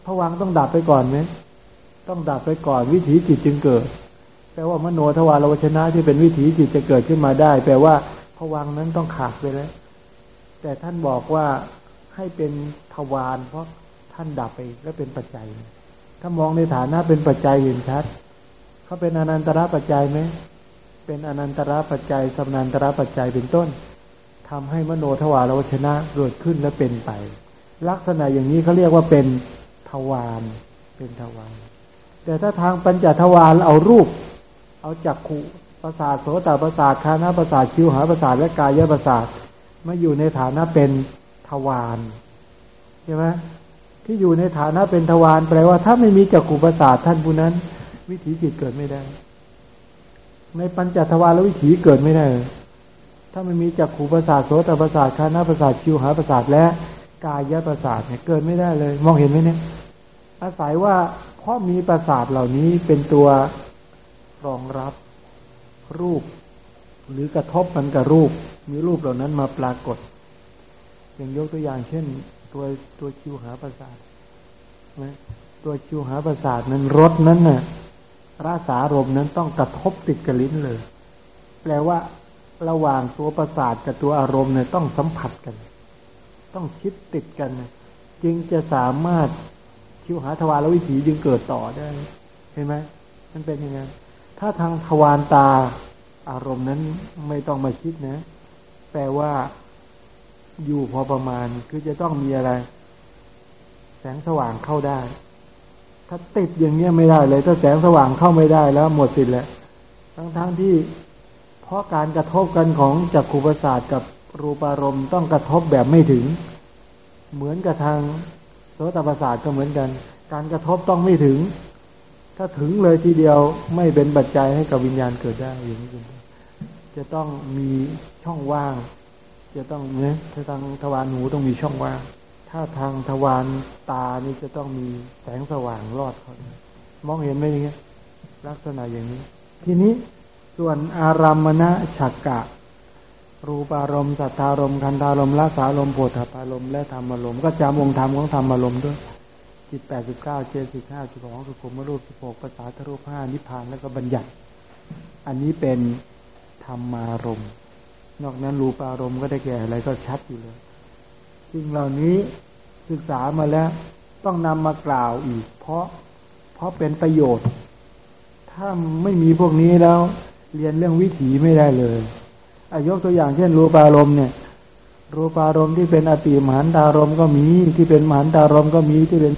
พระวังต้องดับไปก่อนไหมต้องดับไปก่อนวิถีจิตจึงเกิด แปลว่ามโนทวารวชนะที่เป็นวิถีจิตจะเกิดขึ้นมาได้ แปลว่าพวังนั้นต้องขาดไปแล้ว แต่ท่านบอกว่าให้เป็นทวารเพราะท่านดับไปแล้วเป็นปัจจัย ถ้ามองในฐานะเป็นปัจจัยเห็นชัดเขาเป็นอนันตระปัจจัยไหมเป็นอนันตระปัจจัยสำนันตระปัจจัยเป็นต้นทำให้มโนทวารวชนะเกิดขึ้นและเป็นไป ลักษณะอย่างนี้เขาเรียกว่าเป็นทวารเป็นทวารแต่ถ้าทางปัญจทวารเอารูป เอาจักขุประสาทโสตประสาทคานาประสาทคิวหาประสาทและกายประสาทมาอยู่ในฐานะเป็นทวารใช่ไหมที่อยู่ในฐานะเป็นทวารแปลว่าถ้าไม่มีจักขุประสาทท่านผู้นั้น วิถีจิตเกิดไม่ได้ ในปัญจทวารแล้ววิถีเกิดไม่ได้ ถ้าไม่มีจักขุประสาทโสตประสาทคานาประสาทคิวหาประสาทและกายประสาทเนี่ยเกิดไม่ได้เลย มองเห็นไหมเนี่ยอาศัยว่าเพราะมีประสาทเหล่านี้เป็นตัว รองรับรูป หรือกระทบมันกับรูป มีรูปเหล่านั้นมาปรากฏ อย่างยกตัวอย่างเช่น ตัวตัวคิวหาประสาทนะตัวคิวหาประสาทนั้นรสนั้นน่ะราสารมนั้นต้องกระทบติดกับลิ้นเลย แปลว่า ระหว่างตัวประสาทกับตัวอารมณ์เนี่ยต้องสัมผัสกัน ต้องคิดติดกัน จึงจะสามารถคิวหาทวารวิถีจึงเกิดต่อได้ เห็นไหมมันเป็นยังไง ถ้าทางทวารตาอารมณ์นั้นไม่ต้องมาคิดนะ แปลว่าอยู่พอประมาณคือจะต้องมีอะไร แสงสว่างเข้าได้ ถ้าติดอย่างเงี้ยไม่ได้เลย ถ้าแสงสว่างเข้าไม่ได้แล้วหมดสิทธิ์แล้วทั้งๆทที่เพราะการกระทบกันของจักขุประสาทกับรูปารมณ์ต้องกระทบแบบไม่ถึง เหมือนกับทางโสตประสาทก็เหมือนกัน การกระทบต้องไม่ถึง ถ้าถึงเลยทีเดียวไม่เป็นปัจจัยให้กับวิญญาณเกิดได้อย่างนี้เป็นจะต้องมีช่องว่าง จะต้องเนี่ยถ้าทางทวารหูต้องมีช่องว่าง ถ้าทางทวารตานี่จะต้องมีแสงสว่างรอดเขามองเห็นไหมอย่างเงี้ยลักษณะอย่างนี้ ทีนี้ส่วนอารามณะฉักกะ รูปารมณ์สัทธารมณ์คันธารมณ์ละสารมณ์โพธพารมณ์และธรรมารมณ์ก็จำองค์ธรรมของธรรมารมณ์ด้วย จิตแปดสิบเก้าเจสิบห้าสิบสองสุขุมรูปสิบหกภาษาทรูปห้านิพพานแล้วก็บัญญัติ อันนี้เป็นธรรมารมณ์นอกนั้นรูปารมณ์ก็ได้แก่อะไรก็ชัดอยู่เลยสิ่งเหล่านี้ศึกษามาแล้วต้องนำมากล่าวอีก เพราะเพราะเป็นประโยชน์ ถ้าไม่มีพวกนี้แล้ว เรียนเรื่องวิถีไม่ได้เลยอายกตัวอย่างเช่น รูปารมณ์เนี่ย รูปารมณ์ที่เป็นอติมหันตารมณ์ก็มีที่เป็นมหันตารมณ์ก็มีที่เป็น